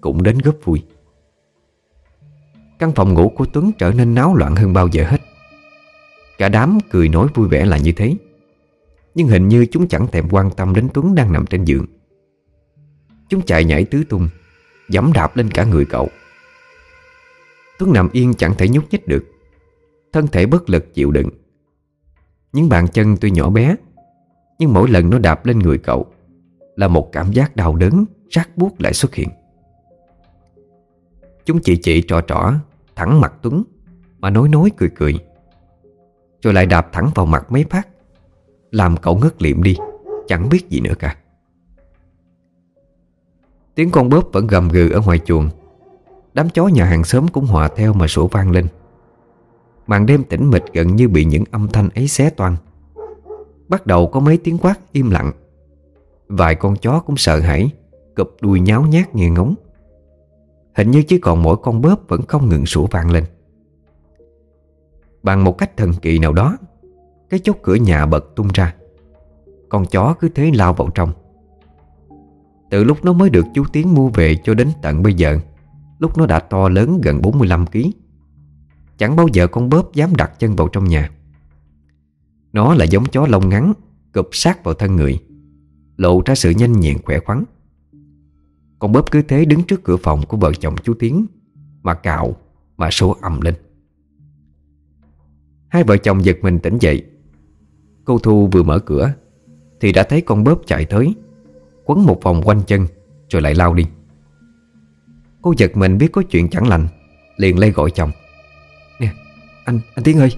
Cũng đến góp vui. Căn phòng ngủ của Tuấn trở nên náo loạn hơn bao giờ hết. Cả đám cười nói vui vẻ là như thế. Nhưng hình như chúng chẳng thèm quan tâm đến Tuấn đang nằm trên giường. Chúng chạy nhảy tứ tung, Dẫm đạp lên cả người cậu. Tuấn nằm yên chẳng thể nhúc nhích được. Thân thể bất lực chịu đựng. Những bàn chân tuy nhỏ bé, Nhưng mỗi lần nó đạp lên người cậu Là một cảm giác đau đớn Rát buốt lại xuất hiện. Chúng chỉ chỉ trò trỏ Thẳng mặt Tuấn, Mà nói nói cười cười. Rồi lại đạp thẳng vào mặt mấy phát. Làm cậu ngất liệm đi, Chẳng biết gì nữa cả. Tiếng con bóp vẫn gầm gừ ở ngoài chuồng. Đám chó nhà hàng xóm cũng hòa theo mà sủa vang lên. Màn đêm tĩnh mịch gần như bị những âm thanh ấy xé toan. Bắt đầu có mấy tiếng quát im lặng. Vài con chó cũng sợ hãi, Cụp đuôi nháo nhác nghe ngóng. Hình như chỉ còn mỗi con bóp vẫn không ngừng sủa vang lên. Bằng một cách thần kỳ nào đó, Cái chốt cửa nhà bật tung ra. Con chó cứ thế lao vào trong. Từ lúc nó mới được chú Tiến mua về cho đến tận bây giờ, Lúc nó đã to lớn gần 45kg Chẳng bao giờ con bóp dám đặt chân vào trong nhà. Nó là giống chó lông ngắn, Cụp sát vào thân người, Lộ ra sự nhanh nhẹn khỏe khoắn. Con bóp cứ thế đứng trước cửa phòng của vợ chồng chú Tiến Mà cạo Mà số ầm lên. Hai vợ chồng giật mình tỉnh dậy. Cô Thu vừa mở cửa Thì đã thấy con bóp chạy tới Quấn một vòng quanh chân Rồi lại lao đi. Cô giật mình biết có chuyện chẳng lành Liền lay gọi chồng. Nè anh, anh Tiến ơi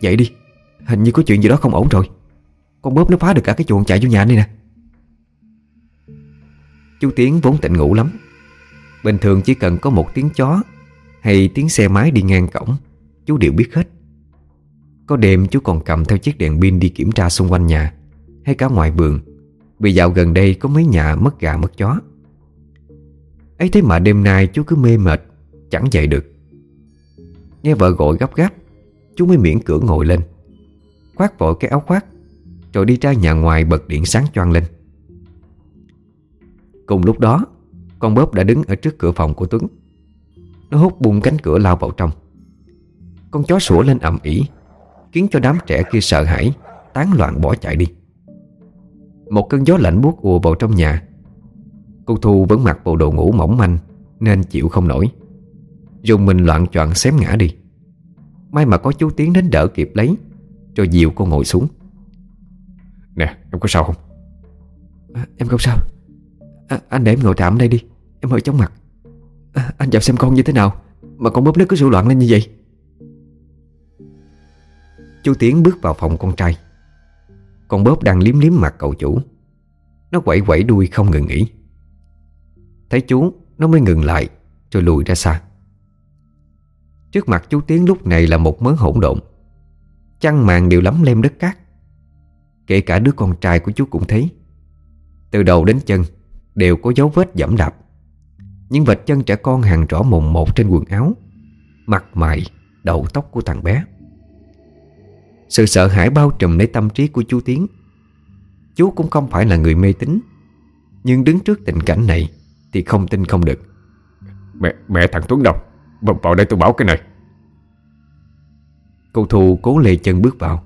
Dậy đi. Hình như có chuyện gì đó không ổn rồi. Con bóp nó phá được cả cái chuồng chạy vô nhà này nè. Chú Tiến vốn tịnh ngủ lắm. Bình thường chỉ cần có một tiếng chó Hay tiếng xe máy đi ngang cổng, Chú đều biết hết. Có đêm chú còn cầm theo chiếc đèn pin đi kiểm tra xung quanh nhà Hay cả ngoài vườn, Vì dạo gần đây có mấy nhà mất gà mất chó. Ấy thế mà đêm nay chú cứ mê mệt, Chẳng dậy được. Nghe vợ gọi gấp gáp, Chú mới miễn cửa ngồi lên, Khoác vội cái áo khoác, Rồi đi ra nhà ngoài bật điện sáng choang lên. Cùng lúc đó Con bóp đã đứng ở trước cửa phòng của Tuấn. Nó hút bung cánh cửa lao vào trong. Con chó sủa lên ầm ĩ Khiến cho đám trẻ kia sợ hãi Tán loạn bỏ chạy đi. Một cơn gió lạnh buốt ùa vào trong nhà. Cô Thu vẫn mặc bộ đồ ngủ mỏng manh Nên chịu không nổi. Dùng mình loạn choạng xém ngã đi. May mà có chú Tiến đến đỡ kịp lấy Rồi dìu cô ngồi xuống. Nè em có sao không? À, Em không sao à, Anh để em ngồi trạm đây đi. Em hơi chóng mặt. À, Anh vào xem con như thế nào Mà con bóp nước cứ rủ loạn lên như vậy. Chú Tiến bước vào phòng con trai. Con bóp đang liếm liếm mặt cậu chủ. Nó quẩy quẩy đuôi không ngừng nghỉ. Thấy chú Nó mới ngừng lại Rồi lùi ra xa. Trước mặt chú Tiến lúc này là một mớ hỗn độn. Chăn màn đều lắm lem đất cát. Kể cả đứa con trai của chú cũng thấy. Từ đầu đến chân Đều có dấu vết dẫm đạp. Những vệt chân trẻ con hàng rõ mồn một trên quần áo Mặt mày Đầu tóc của thằng bé. Sự sợ hãi bao trùm lấy tâm trí của chú Tiến. Chú cũng không phải là người mê tín Nhưng đứng trước tình cảnh này Thì không tin không được. Mẹ mẹ thằng Tuấn đâu? Vào, vào đây tôi bảo cái này. Cô Thu cố lê chân bước vào.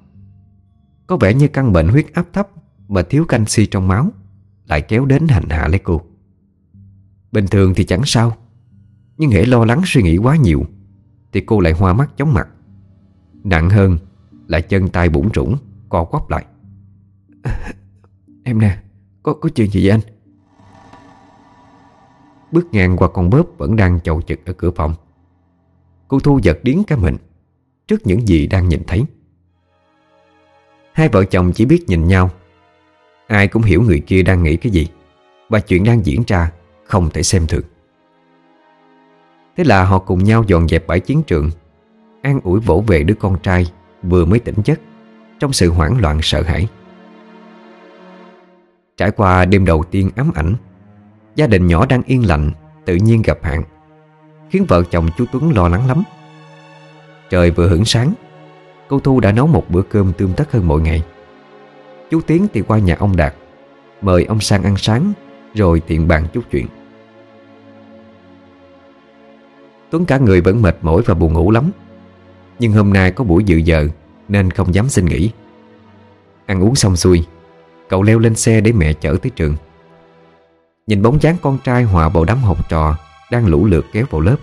Có vẻ như căn bệnh huyết áp thấp Mà thiếu canxi trong máu lại kéo đến hành hạ lấy cô Bình thường thì chẳng sao Nhưng hễ lo lắng suy nghĩ quá nhiều Thì cô lại hoa mắt chóng mặt. Nặng hơn là chân tay bủng rủng Co quắp lại. À, Em nè Có có chuyện gì vậy anh? Bước ngang qua con bóp Vẫn đang chầu chực ở cửa phòng. Cô Thu giật điến cả mình Trước những gì đang nhìn thấy. Hai vợ chồng chỉ biết nhìn nhau Ai cũng hiểu người kia đang nghĩ cái gì Và chuyện đang diễn ra Không thể xem thường. Thế là họ cùng nhau dọn dẹp bãi chiến trường, An ủi vỗ về đứa con trai Vừa mới tỉnh giấc Trong sự hoảng loạn sợ hãi. Trải qua đêm đầu tiên ám ảnh, Gia đình nhỏ đang yên lặng Tự nhiên gặp hạn, Khiến vợ chồng chú Tuấn lo lắng lắm. Trời vừa hưởng sáng, Cô Thu đã nấu một bữa cơm tươm tất hơn mọi ngày. Chú Tiến thì qua nhà ông Đạt, Mời ông sang ăn sáng, Rồi tiện bàn chút chuyện. Tuấn cả người vẫn mệt mỏi và buồn ngủ lắm. Nhưng hôm nay có buổi dự giờ, Nên không dám xin nghỉ. Ăn uống xong xuôi, Cậu leo lên xe để mẹ chở tới trường. Nhìn bóng dáng con trai hòa vào đám học trò Đang lũ lượt kéo vào lớp,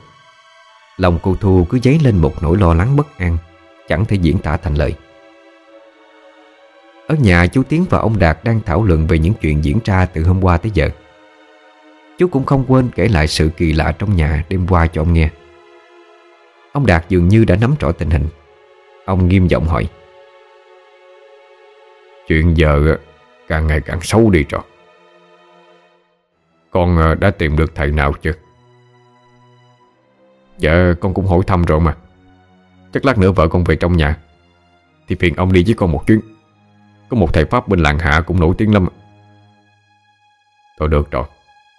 Lòng cô Thu cứ dấy lên một nỗi lo lắng bất an, Chẳng thể diễn tả thành lời. Ở nhà, chú Tiến và ông Đạt đang thảo luận về những chuyện diễn ra từ hôm qua tới giờ. Chú cũng không quên kể lại sự kỳ lạ trong nhà đêm qua cho ông nghe. Ông Đạt dường như đã nắm rõ tình hình. Ông nghiêm giọng hỏi, Chuyện giờ càng ngày càng xấu đi rồi Con ờ, đã tìm được thầy nào chưa? Dạ con cũng hỏi thăm rồi mà. Chắc lát nữa vợ con về trong nhà, Thì phiền ông đi với con một chuyến. Có một thầy Pháp bên làng hạ cũng nổi tiếng lắm Thôi được rồi,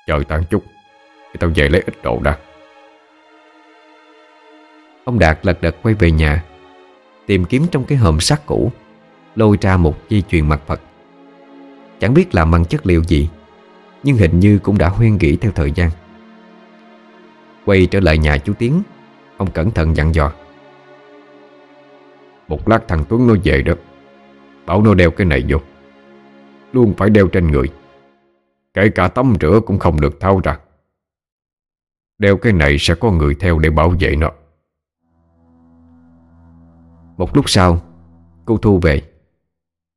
Chờ tàn chút Thì tao về lấy ít đồ đã. Ông Đạt lật đật quay về nhà, Tìm kiếm trong cái hòm sắt cũ, Lôi ra một dây chuyền mặt Phật. Chẳng biết làm bằng chất liệu gì, Nhưng hình như cũng đã huyên gỉ theo thời gian. Quay trở lại nhà chú Tiến, Ông cẩn thận dặn dò. Một lát thằng Tuấn nó về đó. Bảo nó đeo cái này vô. Luôn phải đeo trên người. Kể cả tắm rửa cũng không được tháo ra. Đeo cái này sẽ có người theo để bảo vệ nó. Một lúc sau, Cô Thu về,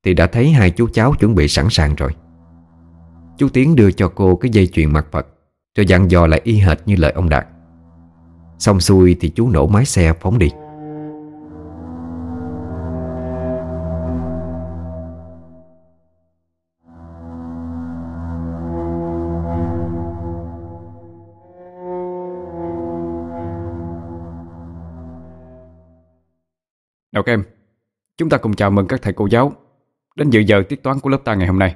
Thì đã thấy hai chú cháu chuẩn bị sẵn sàng rồi. Chú Tiến đưa cho cô cái dây chuyền mặt Phật, Rồi dặn dò lại y hệt như lời ông Đạt. Xong xuôi thì chú nổ máy xe phóng đi. Nào các em, Chúng ta cùng chào mừng các thầy cô giáo Đến dự giờ tiết toán của lớp ta ngày hôm nay.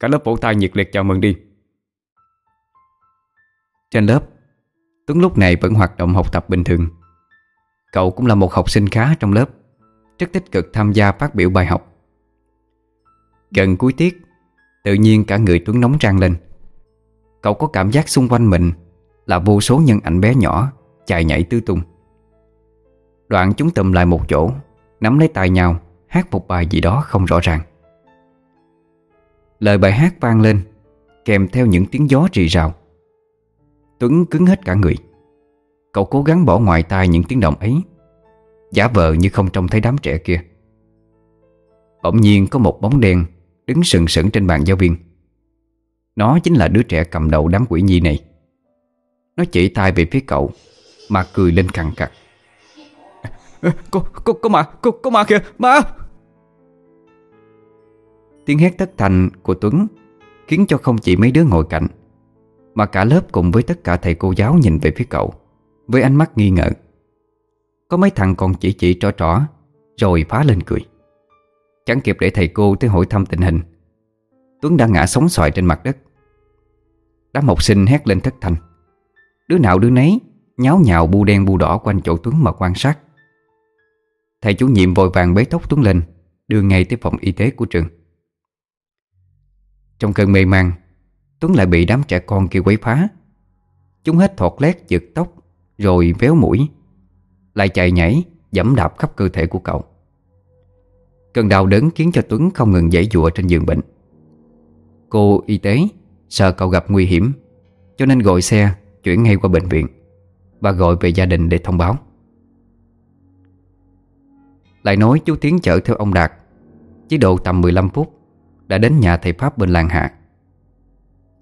Cả lớp vỗ tay nhiệt liệt chào mừng đi. Trên lớp, Tuấn lúc này vẫn hoạt động học tập bình thường. Cậu cũng là một học sinh khá trong lớp, Rất tích cực tham gia phát biểu bài học. Gần cuối tiết, Tự nhiên cả người Tuấn nóng rang lên. Cậu có cảm giác xung quanh mình Là vô số nhân ảnh bé nhỏ Chạy nhảy tứ tung. Đoạn chúng tụm lại một chỗ, Nắm lấy tay nhau, Hát một bài gì đó không rõ ràng. Lời bài hát vang lên, Kèm theo những tiếng gió rì rào. Tuấn cứng hết cả người. Cậu cố gắng bỏ ngoài tai những tiếng động ấy, Giả vờ như không trông thấy đám trẻ kia. Bỗng nhiên có một bóng đen Đứng sừng sững trên bàn giáo viên. Nó chính là đứa trẻ cầm đầu đám quỷ nhi này. Nó chỉ tay về phía cậu, Mà cười lên cằn cặt. Có, có, có ma, có, có ma kìa, ma Tiếng hét thất thành của Tuấn Khiến cho không chỉ mấy đứa ngồi cạnh Mà cả lớp cùng với tất cả thầy cô giáo nhìn về phía cậu Với ánh mắt nghi ngờ. Có mấy thằng còn chỉ chỉ trỏ trỏ Rồi phá lên cười. Chẳng kịp để thầy cô tới hỏi thăm tình hình Tuấn đã ngã sóng xoài trên mặt đất. Đám học sinh hét lên thất thanh. Đứa nào đứa nấy Nháo nhào bu đen bu đỏ quanh chỗ Tuấn mà quan sát. Thầy chủ nhiệm vội vàng bế tóc Tuấn lên Đưa ngay tới phòng y tế của trường. Trong cơn mê man, Tuấn lại bị đám trẻ con kia quấy phá. Chúng hết thọt lét giật tóc, Rồi véo mũi, Lại chạy nhảy, Dẫm đạp khắp cơ thể của cậu. Cơn đau đớn khiến cho Tuấn không ngừng dãy dụa trên giường bệnh. Cô y tế Sợ cậu gặp nguy hiểm, Cho nên gọi xe chuyển ngay qua bệnh viện Và gọi về gia đình để thông báo. Lại nói chú Tiến chở theo ông Đạt. Chỉ độ tầm 15 phút, Đã đến nhà thầy Pháp bên làng hạ.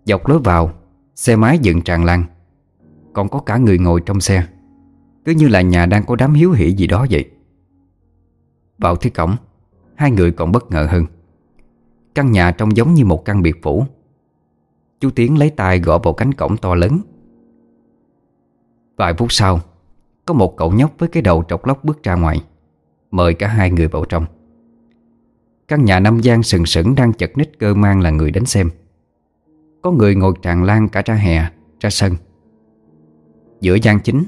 Dọc lối vào, Xe máy dựng tràn lan. Còn có cả người ngồi trong xe. Cứ như là nhà đang có đám hiếu hỉ gì đó vậy. Vào tới cổng, Hai người còn bất ngờ hơn. Căn nhà trông giống như một căn biệt phủ. Chú Tiến lấy tay gõ vào cánh cổng to lớn. Vài phút sau, Có một cậu nhóc với cái đầu trọc lóc bước ra ngoài. Mời cả hai người vào trong. Căn nhà năm gian sừng sững đang chật ních cơ mang là người đến xem. Có người ngồi tràn lan cả ra hè, ra sân. Giữa gian chính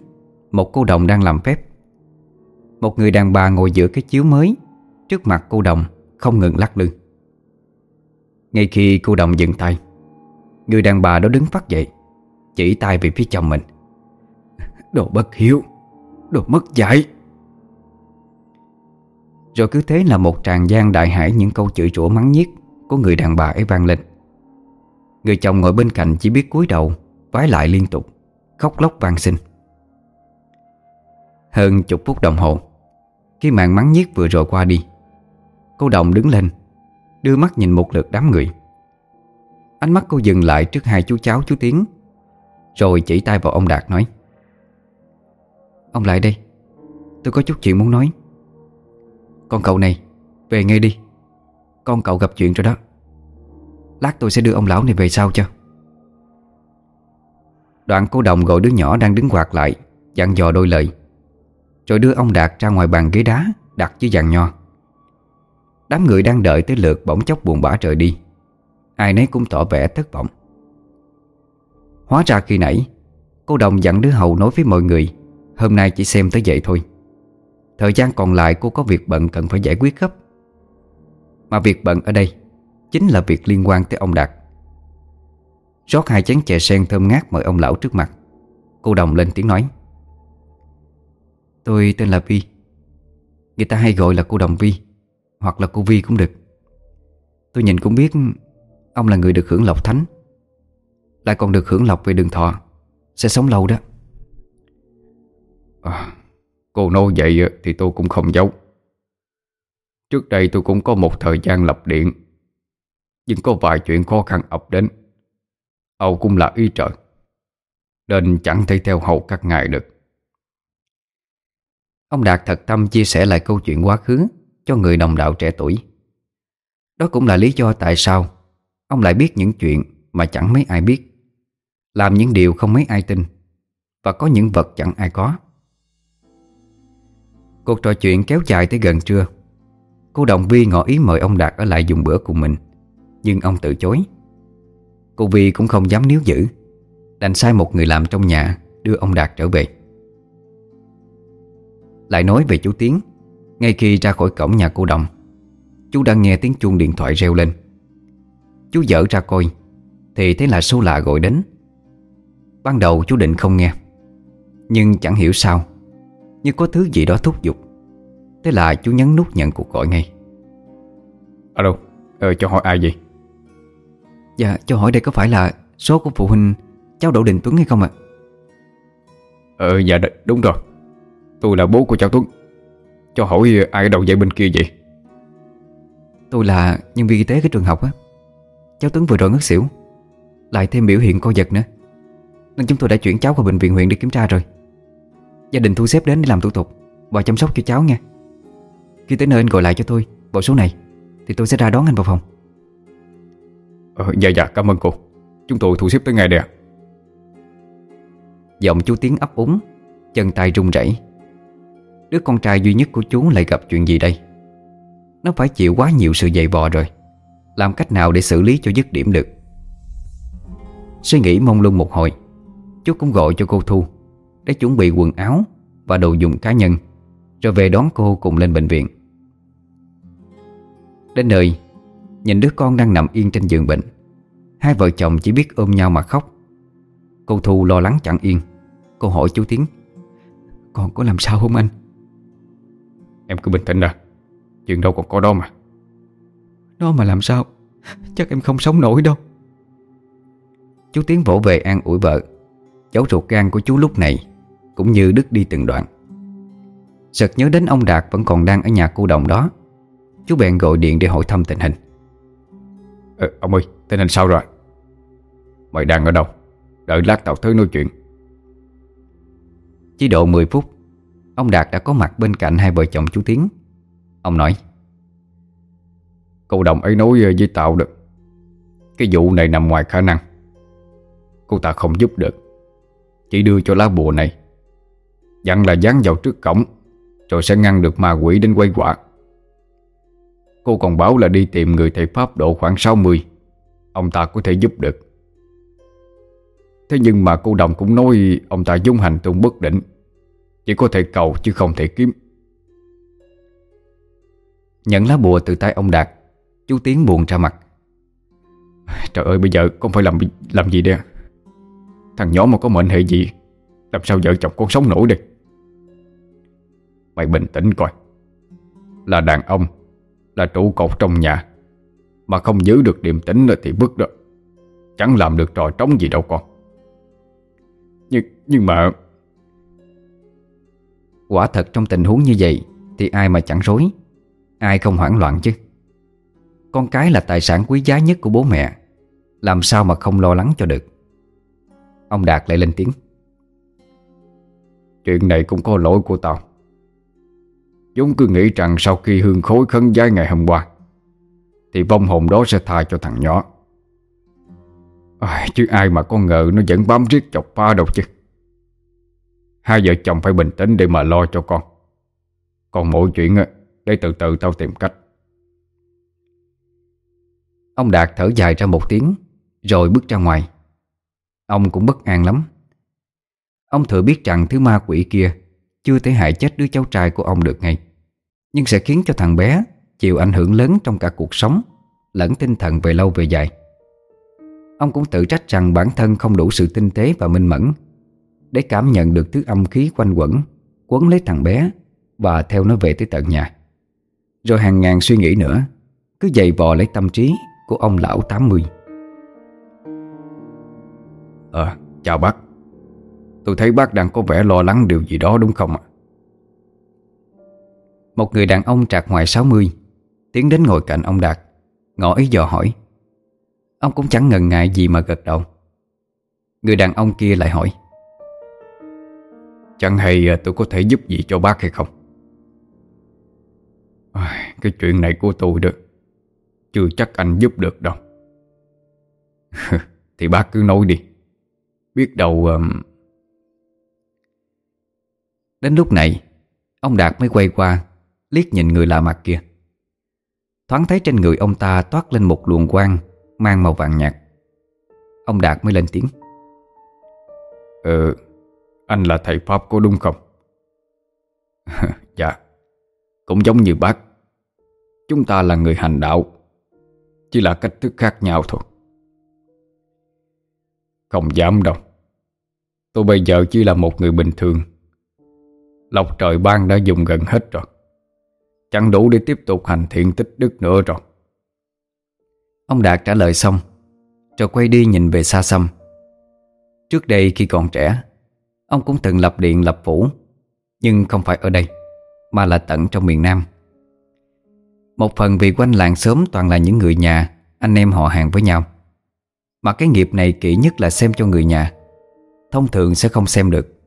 Một cô đồng đang làm phép. Một người đàn bà ngồi giữa cái chiếu mới Trước mặt cô đồng Không ngừng lắc lư. Ngay khi cô đồng dừng tay Người đàn bà đó đứng phát dậy Chỉ tay về phía chồng mình. Đồ bất hiếu Đồ mất dạy. Rồi cứ thế là một tràng gian đại hải Những câu chửi rủa mắng nhiếc Của người đàn bà ấy vang lên. Người chồng ngồi bên cạnh chỉ biết cúi đầu, Vái lại liên tục, Khóc lóc van xin. Hơn chục phút đồng hồ, Khi màn mắng nhiếc vừa rồi qua đi, Cô Đồng đứng lên, Đưa mắt nhìn một lượt đám người. Ánh mắt cô dừng lại trước hai chú cháu chú Tiến, Rồi chỉ tay vào ông Đạt nói, Ông lại đây, Tôi có chút chuyện muốn nói. Con cậu này, Về ngay đi. Con cậu gặp chuyện rồi đó. Lát tôi sẽ đưa ông lão này về sau cho. Đoạn cô đồng gọi đứa nhỏ đang đứng quạt lại, Dặn dò đôi lời. Rồi đưa ông Đạt ra ngoài bàn ghế đá, Đặt dưới dàn nho. Đám người đang đợi tới lượt bỗng chốc buồn bã rời đi. Ai nấy cũng tỏ vẻ thất vọng. Hóa ra khi nãy, Cô đồng dặn đứa hầu nói với mọi người, Hôm nay chỉ xem tới vậy thôi. Thời gian còn lại cô có việc bận cần phải giải quyết gấp. Mà việc bận ở đây Chính là việc liên quan tới ông Đạt. Rót hai chén chè sen thơm ngát mời ông lão trước mặt. Cô đồng lên tiếng nói. Tôi tên là Vi. Người ta hay gọi là cô đồng Vi Hoặc là cô Vi cũng được. Tôi nhìn cũng biết Ông là người được hưởng lộc thánh. Lại còn được hưởng lộc về đường thọ Sẽ sống lâu đó. À, Cô nói vậy thì tôi cũng không giấu. Trước đây tôi cũng có một thời gian lập điện, Nhưng có vài chuyện khó khăn ập đến. Âu cũng là ý trời, Nên chẳng thể theo hầu các ngài được. Ông Đạt thật tâm chia sẻ lại câu chuyện quá khứ Cho người đồng đạo trẻ tuổi. Đó cũng là lý do tại sao Ông lại biết những chuyện mà chẳng mấy ai biết, Làm những điều không mấy ai tin, Và có những vật chẳng ai có. Cuộc trò chuyện kéo dài tới gần trưa. Cô Đồng Vi ngỏ ý mời ông Đạt ở lại dùng bữa cùng mình. Nhưng ông từ chối. Cô Vi cũng không dám níu giữ. Đành sai một người làm trong nhà Đưa ông Đạt trở về. Lại nói về chú Tiến. Ngay khi ra khỏi cổng nhà cô Đồng, Chú đang nghe tiếng chuông điện thoại reo lên. Chú dở ra coi, Thì thấy là số lạ gọi đến. Ban đầu chú định không nghe, Nhưng chẳng hiểu sao như có thứ gì đó thúc giục. Thế là chú nhấn nút nhận cuộc gọi ngay. Alo, ờ, cho hỏi ai vậy? Dạ cho hỏi đây có phải là số của phụ huynh cháu Đỗ Đình Tuấn hay không ạ? Ờ dạ đúng rồi. Tôi là bố của cháu Tuấn. Cho hỏi ai ở đầu dây bên kia vậy? Tôi là nhân viên y tế cái trường học á. Cháu Tuấn vừa rồi ngất xỉu. Lại thêm biểu hiện co giật nữa. Nên chúng tôi đã chuyển cháu qua bệnh viện huyện để kiểm tra rồi Gia đình thu xếp đến để làm thủ tục. Và chăm sóc cho cháu nha Khi tới nơi anh gọi lại cho tôi Bộ số này Thì tôi sẽ ra đón anh vào phòng. Ờ, dạ dạ cảm ơn cô. Chúng tôi thu xếp tới ngày đây ạ. Giọng chú Tiến ấp úng Chân tay run rẩy. Đứa con trai duy nhất của chú lại gặp chuyện gì đây? Nó phải chịu quá nhiều sự dày vò rồi. Làm cách nào để xử lý cho dứt điểm được? Suy nghĩ mong lung một hồi Chú cũng gọi cho cô Thu Để chuẩn bị quần áo Và đồ dùng cá nhân Rồi về đón cô cùng lên bệnh viện. Đến nơi Nhìn đứa con đang nằm yên trên giường bệnh Hai vợ chồng chỉ biết ôm nhau mà khóc. Cô Thu lo lắng chẳng yên Cô hỏi chú Tiến Con có làm sao không anh? Em cứ bình tĩnh ra Chuyện đâu còn có đó mà. Nó mà làm sao? Chắc em không sống nổi đâu. Chú Tiến vỗ về an ủi vợ Cháu ruột gan của chú lúc này Cũng như đứt đi từng đoạn. Sợt nhớ đến ông Đạt vẫn còn đang ở nhà cô đồng đó. Chú bèn gọi điện để hỏi thăm tình hình. Ờ, Ông ơi tình hình sao rồi? Mày đang ở đâu? Đợi lát tao tới nói chuyện. Chỉ độ 10 phút Ông Đạt đã có mặt bên cạnh hai vợ chồng chú Tiến. Ông nói Cô đồng ấy nói với tao được Cái vụ này nằm ngoài khả năng. Cô ta không giúp được Chỉ đưa cho lá bùa này Dặn là dán vào trước cổng, Rồi sẽ ngăn được ma quỷ đến quay quả. Cô còn báo là đi tìm người thầy Pháp độ khoảng 60 Ông ta có thể giúp được. Thế nhưng mà cô Đồng cũng nói Ông ta dung hành tung bất định. Chỉ có thể cầu chứ không thể kiếm. Nhận lá bùa từ tay ông Đạt, Chú Tiến buồn ra mặt. Trời ơi, bây giờ con phải làm làm gì đây? Thằng nhỏ mà có mệnh hệ gì? Làm sao vợ chồng con sống nổi đây? Mày bình tĩnh coi. Là đàn ông Là trụ cột trong nhà Mà không giữ được điềm tĩnh thì bước đó Chẳng làm được trò trống gì đâu con. Nhưng, nhưng mà Quả thật trong tình huống như vậy Thì ai mà chẳng rối? Ai không hoảng loạn chứ? Con cái là tài sản quý giá nhất của bố mẹ Làm sao mà không lo lắng cho được? Ông Đạt lại lên tiếng. Chuyện này cũng có lỗi của tao Chúng cứ nghĩ rằng sau khi hương khối khấn giái ngày hôm qua Thì vong hồn đó sẽ tha cho thằng nhỏ. À, Chứ ai mà có ngờ nó vẫn bám riết chọc pha đâu chứ. Hai vợ chồng phải bình tĩnh để mà lo cho con. Còn mọi chuyện để từ từ tao tìm cách. Ông Đạt thở dài ra một tiếng Rồi bước ra ngoài. Ông cũng bất an lắm. Ông thừa biết rằng thứ ma quỷ kia chưa thể hại chết đứa cháu trai của ông được ngay. Nhưng sẽ khiến cho thằng bé Chịu ảnh hưởng lớn trong cả cuộc sống Lẫn tinh thần về lâu về dài. Ông cũng tự trách rằng bản thân không đủ sự tinh tế và minh mẫn Để cảm nhận được thứ âm khí quanh quẩn Quấn lấy thằng bé Và theo nó về tới tận nhà. Rồi hàng ngàn suy nghĩ nữa Cứ dày vò lấy tâm trí của ông lão 80 Ờ, chào bác. Tôi thấy bác đang có vẻ lo lắng điều gì đó đúng không ạ? Một người đàn ông trạc ngoài 60 Tiến đến ngồi cạnh ông Đạt Ngỏ ý dò hỏi. Ông cũng chẳng ngần ngại gì mà gật đầu. Người đàn ông kia lại hỏi. Chẳng hay à, tôi có thể giúp gì cho bác hay không? À, cái chuyện này của tôi được Chưa chắc anh giúp được đâu. *laughs* Thì bác cứ nói đi. Biết đâu um... Đến lúc này, Ông Đạt mới quay qua, Liếc nhìn người lạ mặt kia. Thoáng thấy trên người ông ta toát lên một luồng quang, Mang màu vàng nhạt. Ông Đạt mới lên tiếng. Ờ Anh là thầy Pháp có đúng không? *laughs* Dạ Cũng giống như bác. Chúng ta là người hành đạo, Chỉ là cách thức khác nhau thôi. Không dám đâu. Tôi bây giờ chỉ là một người bình thường. Lộc trời ban đã dùng gần hết rồi. Chẳng đủ để tiếp tục hành thiện tích đức nữa rồi. Ông Đạt trả lời xong, Rồi quay đi nhìn về xa xăm. Trước đây khi còn trẻ, Ông cũng từng lập điện lập phủ, Nhưng không phải ở đây, Mà là tận trong miền Nam. Một phần vì quanh làng sớm toàn là những người nhà, Anh em họ hàng với nhau. Mà cái nghiệp này kỹ nhất là xem cho người nhà, Thông thường sẽ không xem được.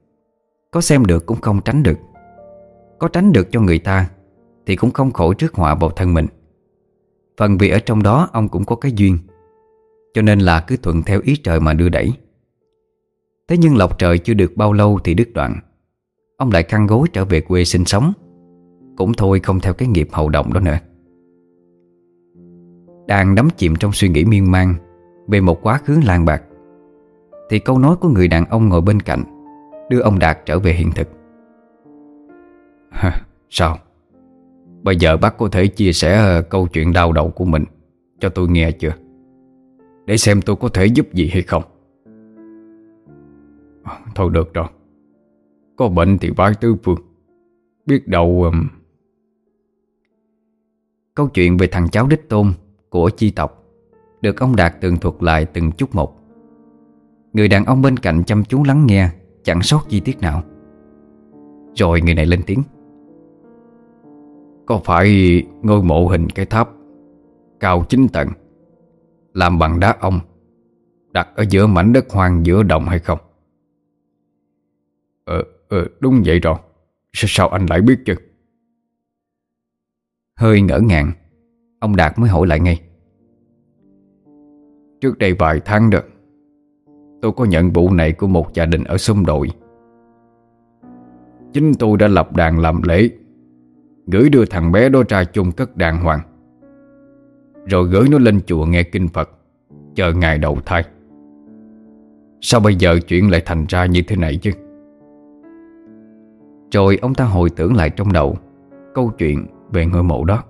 Có xem được cũng không tránh được. Có tránh được cho người ta Thì cũng không khổ trước họa vào thân mình. Phần vì ở trong đó ông cũng có cái duyên, Cho nên là cứ thuận theo ý trời mà đưa đẩy. Thế nhưng lộc trời chưa được bao lâu thì đứt đoạn. Ông lại khăn gối trở về quê sinh sống. Cũng thôi không theo cái nghiệp hậu động đó nữa. Đang đắm chìm trong suy nghĩ miên man Về một quá khứ lang bạc, Thì câu nói của người đàn ông ngồi bên cạnh Đưa ông Đạt trở về hiện thực. Sao? Bây giờ bác có thể chia sẻ ờ, câu chuyện đau đầu của mình Cho tôi nghe chưa? Để xem tôi có thể giúp gì hay không. Thôi được rồi. Có bệnh thì bái tứ phương. Biết đâu um... Câu chuyện về thằng cháu đích tôn Của chi tộc Được ông Đạt tường thuật lại từng chút một. Người đàn ông bên cạnh chăm chú lắng nghe Chẳng sót chi tiết nào. Rồi người này lên tiếng. Có phải ngôi mộ hình cái tháp Cao 9 tầng Làm bằng đá ong Đặt ở giữa mảnh đất hoang giữa đồng hay không? Ờ, ờ đúng vậy rồi. Sao, sao anh lại biết chứ? Hơi ngỡ ngàng Ông Đạt mới hỏi lại ngay. Trước đây vài tháng được Tôi có nhận vụ này của một gia đình ở xung đội Chính tôi đã lập đàn làm lễ, Gửi đưa thằng bé đó ra chung cất đàng hoàng. Rồi gửi nó lên chùa nghe kinh Phật, Chờ ngày đầu thai. Sao bây giờ chuyện lại thành ra như thế này chứ? Rồi ông ta hồi tưởng lại trong đầu Câu chuyện về ngôi mộ đó.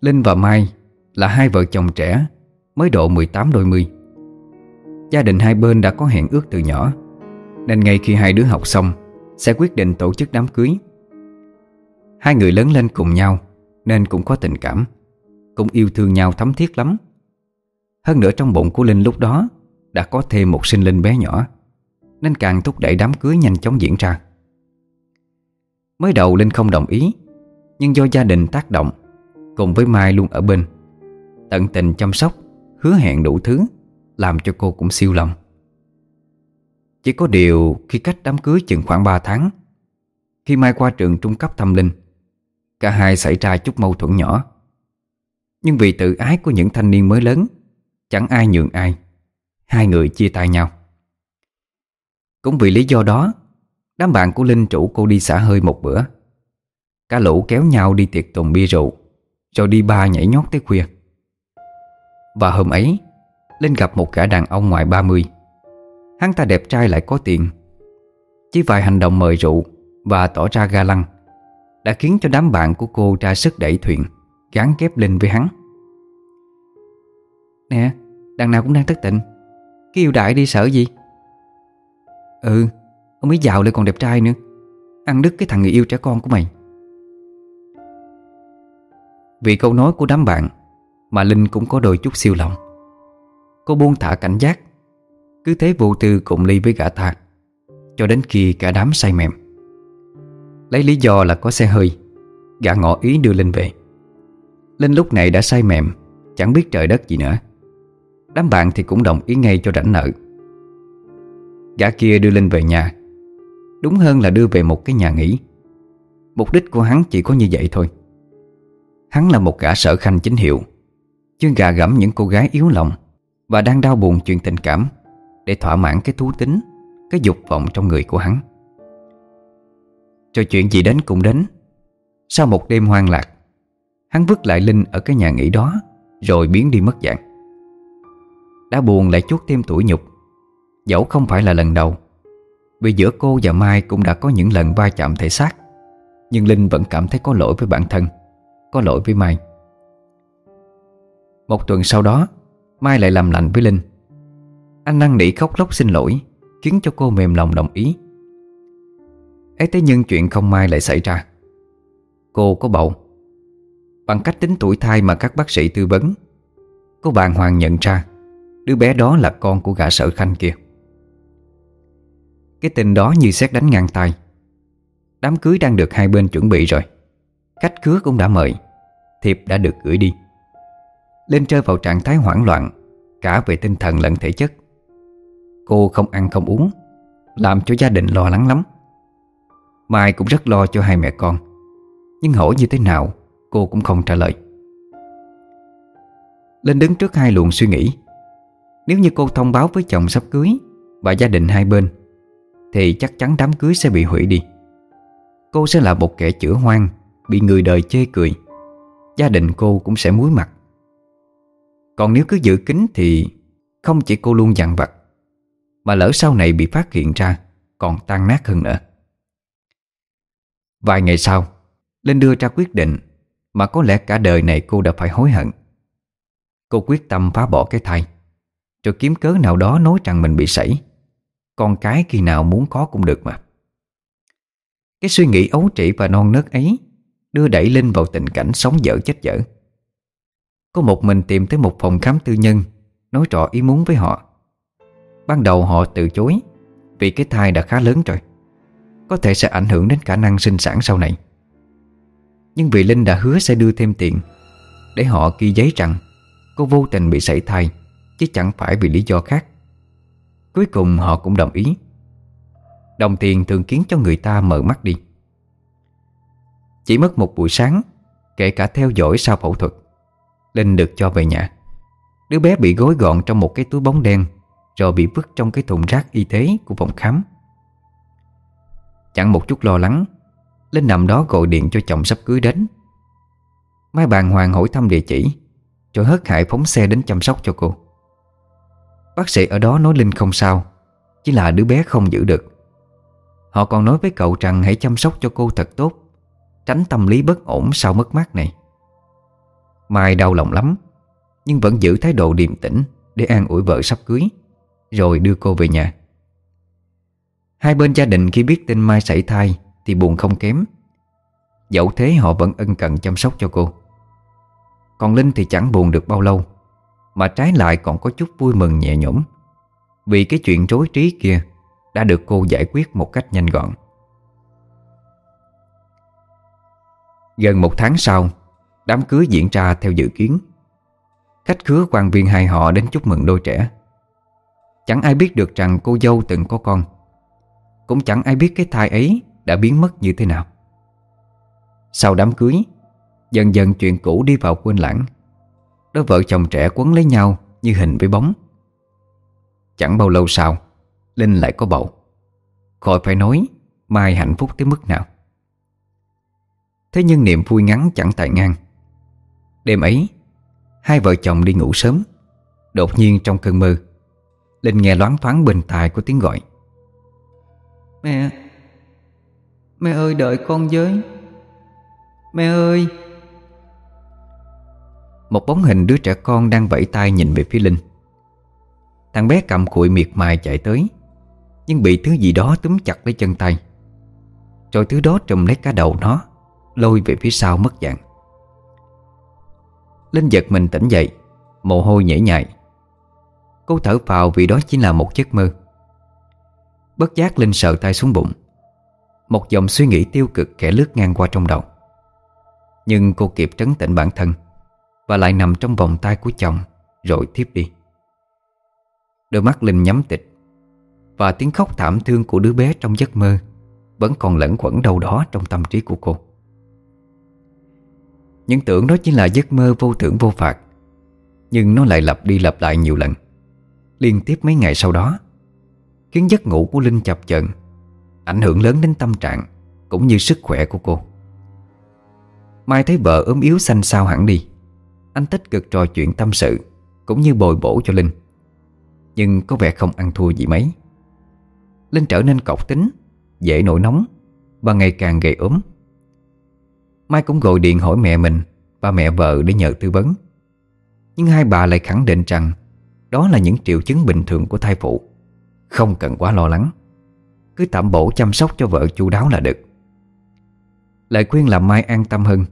Linh và Mai là hai vợ chồng trẻ Mới độ 18 đôi mươi. Gia đình hai bên đã có hẹn ước từ nhỏ, Nên ngay khi hai đứa học xong, Sẽ quyết định tổ chức đám cưới. Hai người lớn lên cùng nhau, Nên cũng có tình cảm, Cũng yêu thương nhau thấm thiết lắm. Hơn nữa trong bụng của Linh lúc đó Đã có thêm một sinh linh bé nhỏ, Nên càng thúc đẩy đám cưới nhanh chóng diễn ra. Mới đầu Linh không đồng ý, Nhưng do gia đình tác động, Cùng với Mai luôn ở bên, Tận tình chăm sóc Hứa hẹn đủ thứ, Làm cho cô cũng siêu lòng. Chỉ có điều khi cách đám cưới chừng khoảng 3 tháng, Khi Mai qua trường trung cấp thăm Linh, Cả hai xảy ra chút mâu thuẫn nhỏ. Nhưng vì tự ái của những thanh niên mới lớn, Chẳng ai nhường ai, Hai người chia tay nhau. Cũng vì lý do đó, Đám bạn của Linh chủ cô đi xả hơi một bữa. Cả lũ kéo nhau đi tiệc tùng bia rượu, Rồi đi ba nhảy nhót tới khuya. Và hôm ấy, Linh gặp một gã đàn ông ngoài 30 Hắn ta đẹp trai lại có tiền. Chỉ vài hành động mời rượu Và tỏ ra ga lăng Đã khiến cho đám bạn của cô ra sức đẩy thuyền Gắn kép Linh với hắn. Nè, Đằng nào cũng đang thất tình Cái yêu đại đi sợ gì? Ừ Ông ấy giàu lại còn đẹp trai nữa. Ăn đứt cái thằng người yêu trẻ con của mày. Vì câu nói của đám bạn mà Linh cũng có đôi chút siêu lòng. Cô buông thả cảnh giác. Cứ thế vô tư cùng ly với gã ta Cho đến khi cả đám say mềm. Lấy lý do là có xe hơi, Gã ngỏ ý đưa Linh về. Linh lúc này đã say mềm, Chẳng biết trời đất gì nữa. Đám bạn thì cũng đồng ý ngay cho rảnh nợ Gã kia đưa Linh về nhà. Đúng hơn là đưa về một cái nhà nghỉ. Mục đích của hắn chỉ có như vậy thôi. Hắn là một gã sở khanh chính hiệu. Chuyên gà gẫm những cô gái yếu lòng Và đang đau buồn chuyện tình cảm Để thỏa mãn cái thú tính, Cái dục vọng trong người của hắn. Cho chuyện gì đến cũng đến. Sau một đêm hoang lạc, Hắn vứt lại Linh ở cái nhà nghỉ đó Rồi biến đi mất dạng. Đã buồn lại chuốt thêm tuổi nhục. Dẫu không phải là lần đầu, vì giữa cô và Mai cũng đã có những lần va chạm thể xác, Nhưng Linh vẫn cảm thấy có lỗi với bản thân, Có lỗi với Mai. Một tuần sau đó, Mai lại làm lành với Linh. Anh năn nỉ khóc lóc xin lỗi, Khiến cho cô mềm lòng đồng ý. Ấy thế nhưng chuyện không mai lại xảy ra. Cô có bầu. Bằng cách tính tuổi thai mà các bác sĩ tư vấn, Cô bàng hoàng nhận ra Đứa bé đó là con của gã sở khanh kia. Cái tin đó như xét đánh ngang tay. Đám cưới đang được hai bên chuẩn bị rồi. Khách khứa cũng đã mời, Thiệp đã được gửi đi. Lên rơi vào trạng thái hoảng loạn, Cả về tinh thần lẫn thể chất. Cô không ăn không uống, Làm cho gia đình lo lắng lắm. Mai cũng rất lo cho hai mẹ con, Nhưng hỏi như thế nào, Cô cũng không trả lời. Lên đứng trước hai luồng suy nghĩ. Nếu như cô thông báo với chồng sắp cưới Và gia đình hai bên, thì chắc chắn đám cưới sẽ bị hủy đi. Cô sẽ là một kẻ chữa hoang, Bị người đời chê cười. Gia đình cô cũng sẽ muối mặt. Còn nếu cứ giữ kín thì Không chỉ cô luôn dằn vặt, Mà lỡ sau này bị phát hiện ra Còn tan nát hơn nữa. Vài ngày sau, Linh đưa ra quyết định Mà có lẽ cả đời này cô đã phải hối hận. Cô quyết tâm phá bỏ cái thai, Rồi kiếm cớ nào đó nói rằng mình bị sảy. Con cái khi nào muốn có cũng được mà. Cái suy nghĩ ấu trĩ và non nớt ấy Đưa đẩy Linh vào tình cảnh sống dở chết dở. Có một mình tìm tới một phòng khám tư nhân, Nói rõ ý muốn với họ. Ban đầu họ từ chối, Vì cái thai đã khá lớn rồi. Có thể sẽ ảnh hưởng đến khả năng sinh sản sau này. Nhưng vì Linh đã hứa sẽ đưa thêm tiền, Để họ ghi giấy rằng Cô vô tình bị sảy thai, Chứ chẳng phải vì lý do khác. Cuối cùng họ cũng đồng ý. Đồng tiền thường khiến cho người ta mở mắt đi. Chỉ mất một buổi sáng, Kể cả theo dõi sau phẫu thuật Linh được cho về nhà. Đứa bé bị gối gọn trong một cái túi bóng đen, Rồi bị vứt trong cái thùng rác y tế của phòng khám. Chẳng một chút lo lắng, Linh nằm đó gọi điện cho chồng sắp cưới đến. Mai bàn hoàng hỏi thăm địa chỉ, Rồi hớt hải phóng xe đến chăm sóc cho cô. Bác sĩ ở đó nói Linh không sao, Chỉ là đứa bé không giữ được. Họ còn nói với cậu rằng hãy chăm sóc cho cô thật tốt, Tránh tâm lý bất ổn sau mất mát này. Mai đau lòng lắm, Nhưng vẫn giữ thái độ điềm tĩnh Để an ủi vợ sắp cưới, Rồi đưa cô về nhà. Hai bên gia đình khi biết tin Mai sảy thai Thì buồn không kém. Dẫu thế họ vẫn ân cần chăm sóc cho cô. Còn Linh thì chẳng buồn được bao lâu, Mà trái lại còn có chút vui mừng nhẹ nhõm, Vì cái chuyện rối trí kia Đã được cô giải quyết một cách nhanh gọn. Gần một tháng sau Đám cưới diễn ra theo dự kiến. Khách khứa quan viên hai họ đến chúc mừng đôi trẻ. Chẳng ai biết được rằng cô dâu từng có con. Cũng chẳng ai biết cái thai ấy đã biến mất như thế nào. Sau đám cưới, Dần dần chuyện cũ đi vào quên lãng. Đôi vợ chồng trẻ quấn lấy nhau như hình với bóng. Chẳng bao lâu sau, Linh lại có bầu. Khỏi phải nói, Mai hạnh phúc tới mức nào. Thế nhưng niềm vui ngắn chẳng tại ngang. Đêm ấy Hai vợ chồng đi ngủ sớm. Đột nhiên trong cơn mơ Linh nghe loáng thoáng bên tai của tiếng gọi. Mẹ Mẹ ơi đợi con với. Mẹ ơi. Một bóng hình đứa trẻ con đang vẫy tay nhìn về phía Linh. Thằng bé cầm cụi miệt mài chạy tới Nhưng bị thứ gì đó túm chặt lấy chân tay. Rồi thứ đó trùm lấy cả đầu nó Lôi về phía sau mất dạng Linh giật mình tỉnh dậy, Mồ hôi nhễ nhại. Cô thở vào vì đó chỉ là một giấc mơ. Bất giác Linh sợ tay xuống bụng. Một dòng suy nghĩ tiêu cực kẻ lướt ngang qua trong đầu. Nhưng cô kịp trấn tĩnh bản thân Và lại nằm trong vòng tay của chồng, Rồi tiếp đi. Đôi mắt Linh nhắm tịch Và tiếng khóc thảm thương của đứa bé trong giấc mơ Vẫn còn lẫn quẩn đâu đó trong tâm trí của cô những tưởng đó chỉ là giấc mơ vô thưởng vô phạt. Nhưng nó lại lặp đi lặp lại nhiều lần. Liên tiếp mấy ngày sau đó, Khiến giấc ngủ của Linh chập chờn, Ảnh hưởng lớn đến tâm trạng Cũng như sức khỏe của cô. Mai thấy vợ ốm yếu xanh xao hẳn đi, Anh tích cực trò chuyện tâm sự Cũng như bồi bổ cho Linh. Nhưng có vẻ không ăn thua gì mấy. Linh trở nên cọc tính, Dễ nổi nóng Và ngày càng gầy ốm. Mai cũng gọi điện hỏi mẹ mình Và mẹ vợ để nhờ tư vấn. Nhưng hai bà lại khẳng định rằng Đó là những triệu chứng bình thường của thai phụ. Không cần quá lo lắng. Cứ tạm bổ chăm sóc cho vợ chu đáo là được. Lời khuyên làm Mai an tâm hơn,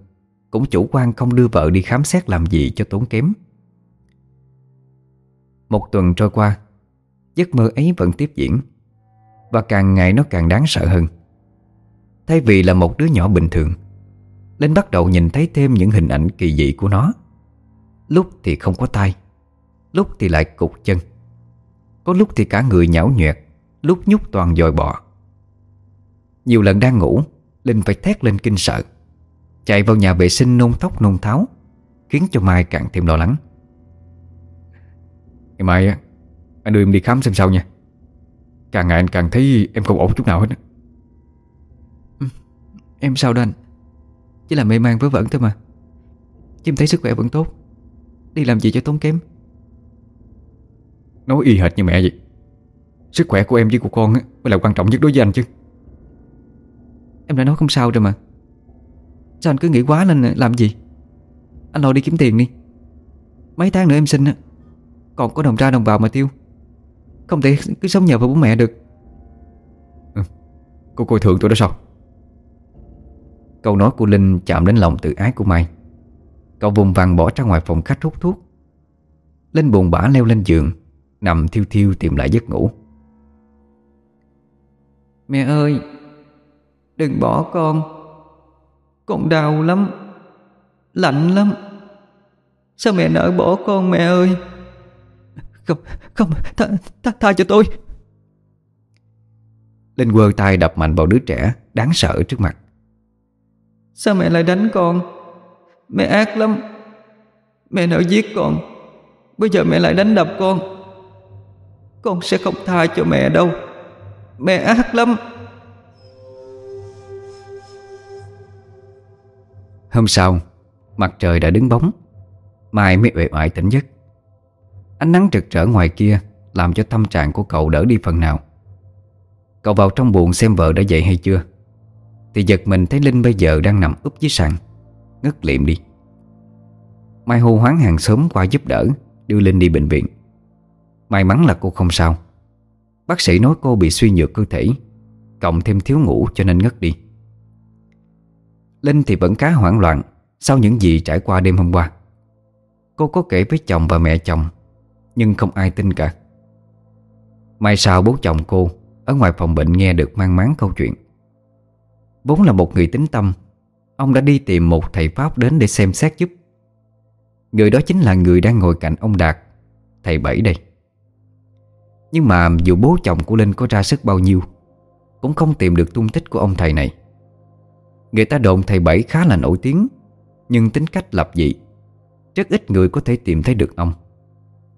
Cũng chủ quan không đưa vợ đi khám xét làm gì cho tốn kém. Một tuần trôi qua, Giấc mơ ấy vẫn tiếp diễn, Và càng ngày nó càng đáng sợ hơn. Thay vì là một đứa nhỏ bình thường Linh bắt đầu nhìn thấy thêm những hình ảnh kỳ dị của nó. Lúc thì không có tay Lúc thì lại cục chân. Có lúc thì cả người nhão nhoẹt Lúc nhúc toàn dòi bọ. Nhiều lần đang ngủ Linh phải thét lên kinh sợ. Chạy vào nhà vệ sinh nôn tóc nôn tháo Khiến cho Mai càng thêm lo lắng. Ngày mai Anh đưa em đi khám xem sao nha. Càng ngày anh càng thấy em không ổn chút nào hết ừ, Em sao đó anh? Chỉ là mê man vớ vẩn thôi mà. Chim thấy sức khỏe vẫn tốt. Đi làm gì cho tốn kém? Nói y hệt như mẹ vậy. Sức khỏe của em với của con mới là quan trọng nhất đối với anh chứ. Em đã nói không sao rồi mà. Sao anh cứ nghĩ quá lên làm gì? Anh lo đi kiếm tiền đi. Mấy tháng nữa em sinh Còn có đồng ra đồng vào mà tiêu. Không thể cứ sống nhờ vào bố mẹ được. Ừ. Cô coi thường tôi đó sao Câu nói của Linh chạm đến lòng tự ái của Mai. Cậu vùng vằng bỏ ra ngoài phòng khách hút thuốc. Linh buồn bã leo lên giường Nằm thiêu thiêu tìm lại giấc ngủ. Mẹ ơi Đừng bỏ con. Con đau lắm Lạnh lắm. Sao mẹ nỡ bỏ con mẹ ơi? Không, không, tha, tha, tha cho tôi. Linh quơ tay đập mạnh vào đứa trẻ Đáng sợ trước mặt Sao mẹ lại đánh con? Mẹ ác lắm. Mẹ nỡ giết con. Bây giờ mẹ lại đánh đập con. Con sẽ không tha cho mẹ đâu. Mẹ ác lắm. Hôm sau, Mặt trời đã đứng bóng. Mai mới uể oải tỉnh giấc. Ánh nắng rực rỡ ngoài kia Làm cho tâm trạng của cậu đỡ đi phần nào. Cậu vào trong buồn xem vợ đã dậy hay chưa? Thì giật mình thấy Linh bây giờ đang nằm úp dưới sàn. Ngất liệm đi. Mai hô hoáng hàng xóm qua giúp đỡ, Đưa Linh đi bệnh viện. May mắn là cô không sao. Bác sĩ nói cô bị suy nhược cơ thể, Cộng thêm thiếu ngủ cho nên ngất đi. Linh thì vẫn khá hoảng loạn Sau những gì trải qua đêm hôm qua. Cô có kể với chồng và mẹ chồng, Nhưng không ai tin cả. Mai sau bố chồng cô Ở ngoài phòng bệnh nghe được mang máng câu chuyện. Vốn là một người tính tâm, Ông đã đi tìm một thầy Pháp đến để xem xét giúp. Người đó chính là người đang ngồi cạnh ông Đạt, Thầy Bảy đây. Nhưng mà dù bố chồng của Linh có ra sức bao nhiêu, Cũng không tìm được tung tích của ông thầy này. Người ta đồn thầy Bảy khá là nổi tiếng, Nhưng tính cách lập dị, Rất ít người có thể tìm thấy được ông.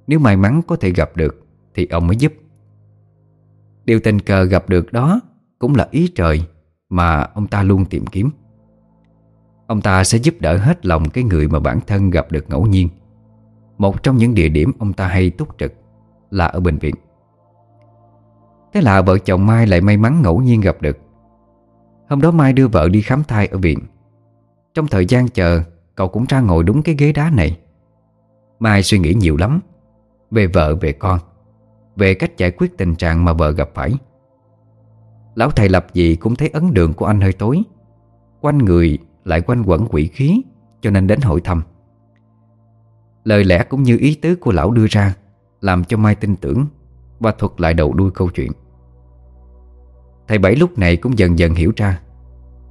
Nếu may mắn có thể gặp được Thì ông mới giúp. Điều tình cờ gặp được đó Cũng là ý trời. Mà ông ta luôn tìm kiếm. Ông ta sẽ giúp đỡ hết lòng cái người mà bản thân gặp được ngẫu nhiên. Một trong những địa điểm ông ta hay túc trực Là ở bệnh viện. Thế là vợ chồng Mai lại may mắn ngẫu nhiên gặp được. Hôm đó Mai đưa vợ đi khám thai ở viện. Trong thời gian chờ, Cậu cũng ra ngồi đúng cái ghế đá này. Mai suy nghĩ nhiều lắm Về vợ, về con, Về cách giải quyết tình trạng mà vợ gặp phải. Lão thầy lập gì cũng thấy ấn đường của anh hơi tối. Quanh người lại quanh quẩn quỷ khí, Cho nên đến hội thăm Lời lẽ cũng như ý tứ của lão đưa ra, Làm cho Mai tin tưởng Và thuật lại đầu đuôi câu chuyện. Thầy Bảy lúc này cũng dần dần hiểu ra.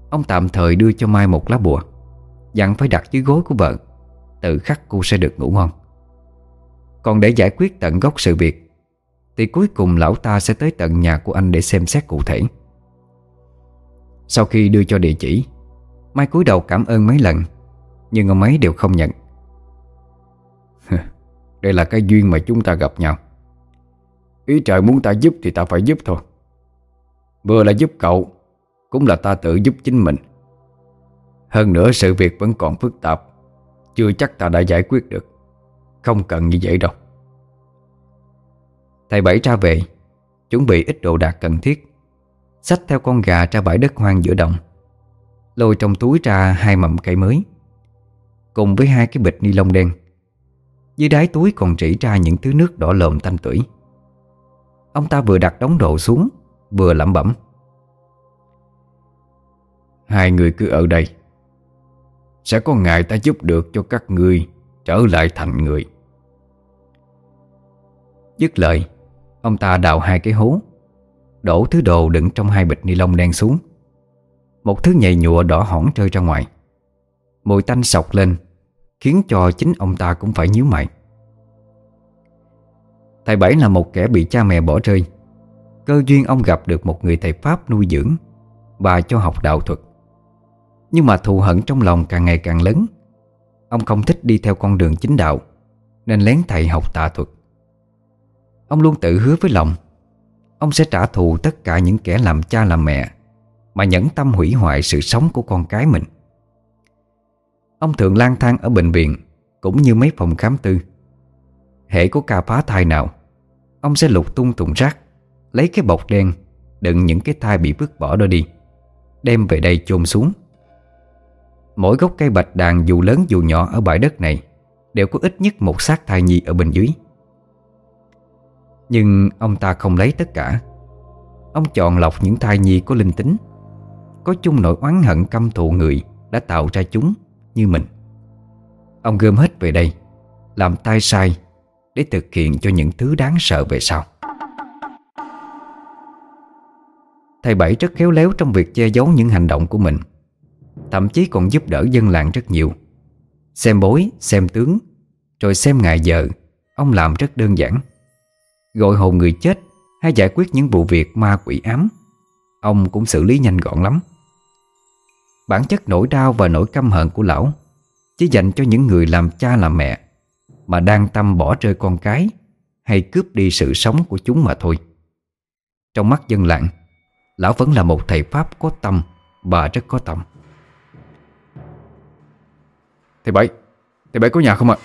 Ông tạm thời đưa cho Mai một lá bùa, Dặn phải đặt dưới gối của vợ, Tự khắc cô sẽ được ngủ ngon. Còn để giải quyết tận gốc sự việc thì cuối cùng lão ta sẽ tới tận nhà của anh để xem xét cụ thể. Sau khi đưa cho địa chỉ, Mai cúi đầu cảm ơn mấy lần, Nhưng ông ấy đều không nhận. Đây là cái duyên mà chúng ta gặp nhau. Ý trời muốn ta giúp thì ta phải giúp thôi. Vừa là giúp cậu, Cũng là ta tự giúp chính mình. Hơn nữa sự việc vẫn còn phức tạp, Chưa chắc ta đã giải quyết được. Không cần như vậy đâu. Thầy Bảy ra về, Chuẩn bị ít đồ đạc cần thiết. Xách theo con gà ra bãi đất hoang giữa đồng, Lôi trong túi ra hai mầm cây mới, Cùng với hai cái bịch ni lông đen. Dưới đáy túi còn rỉ ra những thứ nước đỏ lồm tanh tưởi. Ông ta vừa đặt đống đồ xuống, Vừa lẩm bẩm. Hai người cứ ở đây. Sẽ có ngày ta giúp được cho các ngươi Trở lại thành người. Dứt lời Ông ta đào hai cái hố, Đổ thứ đồ đựng trong hai bịch ni lông đen xuống. Một thứ nhầy nhụa đỏ hỏn rơi ra ngoài. Mùi tanh sọc lên, Khiến cho chính ông ta cũng phải nhíu mày. Thầy Bảy là một kẻ bị cha mẹ bỏ rơi. Cơ duyên ông gặp được một người thầy Pháp nuôi dưỡng Và cho học đạo thuật. Nhưng mà thù hận trong lòng càng ngày càng lớn. Ông không thích đi theo con đường chính đạo, Nên lén thầy học tà thuật. Ông luôn tự hứa với lòng. Ông sẽ trả thù tất cả những kẻ làm cha làm mẹ Mà nhẫn tâm hủy hoại sự sống của con cái mình. Ông thường lang thang ở bệnh viện Cũng như mấy phòng khám tư. Hệ có ca phá thai nào, Ông sẽ lục tung thùng rác, Lấy cái bọc đen, Đựng những cái thai bị vứt bỏ đó đi, Đem về đây chôn xuống. Mỗi gốc cây bạch đàn dù lớn dù nhỏ ở bãi đất này Đều có ít nhất một xác thai nhi ở bên dưới. Nhưng ông ta không lấy tất cả. Ông chọn lọc những thai nhi có linh tính. Có chung nỗi oán hận căm thù người Đã tạo ra chúng như mình. Ông gom hết về đây Làm tay sai Để thực hiện cho những thứ đáng sợ về sau. Thầy Bảy rất khéo léo trong việc che giấu những hành động của mình. Thậm chí còn giúp đỡ dân làng rất nhiều. Xem bối, xem tướng Rồi xem ngày giờ Ông làm rất đơn giản. Gọi hồn người chết Hay giải quyết những vụ việc ma quỷ ám. Ông cũng xử lý nhanh gọn lắm. Bản chất nỗi đau và nỗi căm hận của lão Chỉ dành cho những người làm cha làm mẹ Mà đang tâm bỏ rơi con cái Hay cướp đi sự sống của chúng mà thôi. Trong mắt dân làng Lão vẫn là một thầy Pháp có tâm Và rất có tâm. Thầy Bảy Thầy Bảy có nhà không ạ?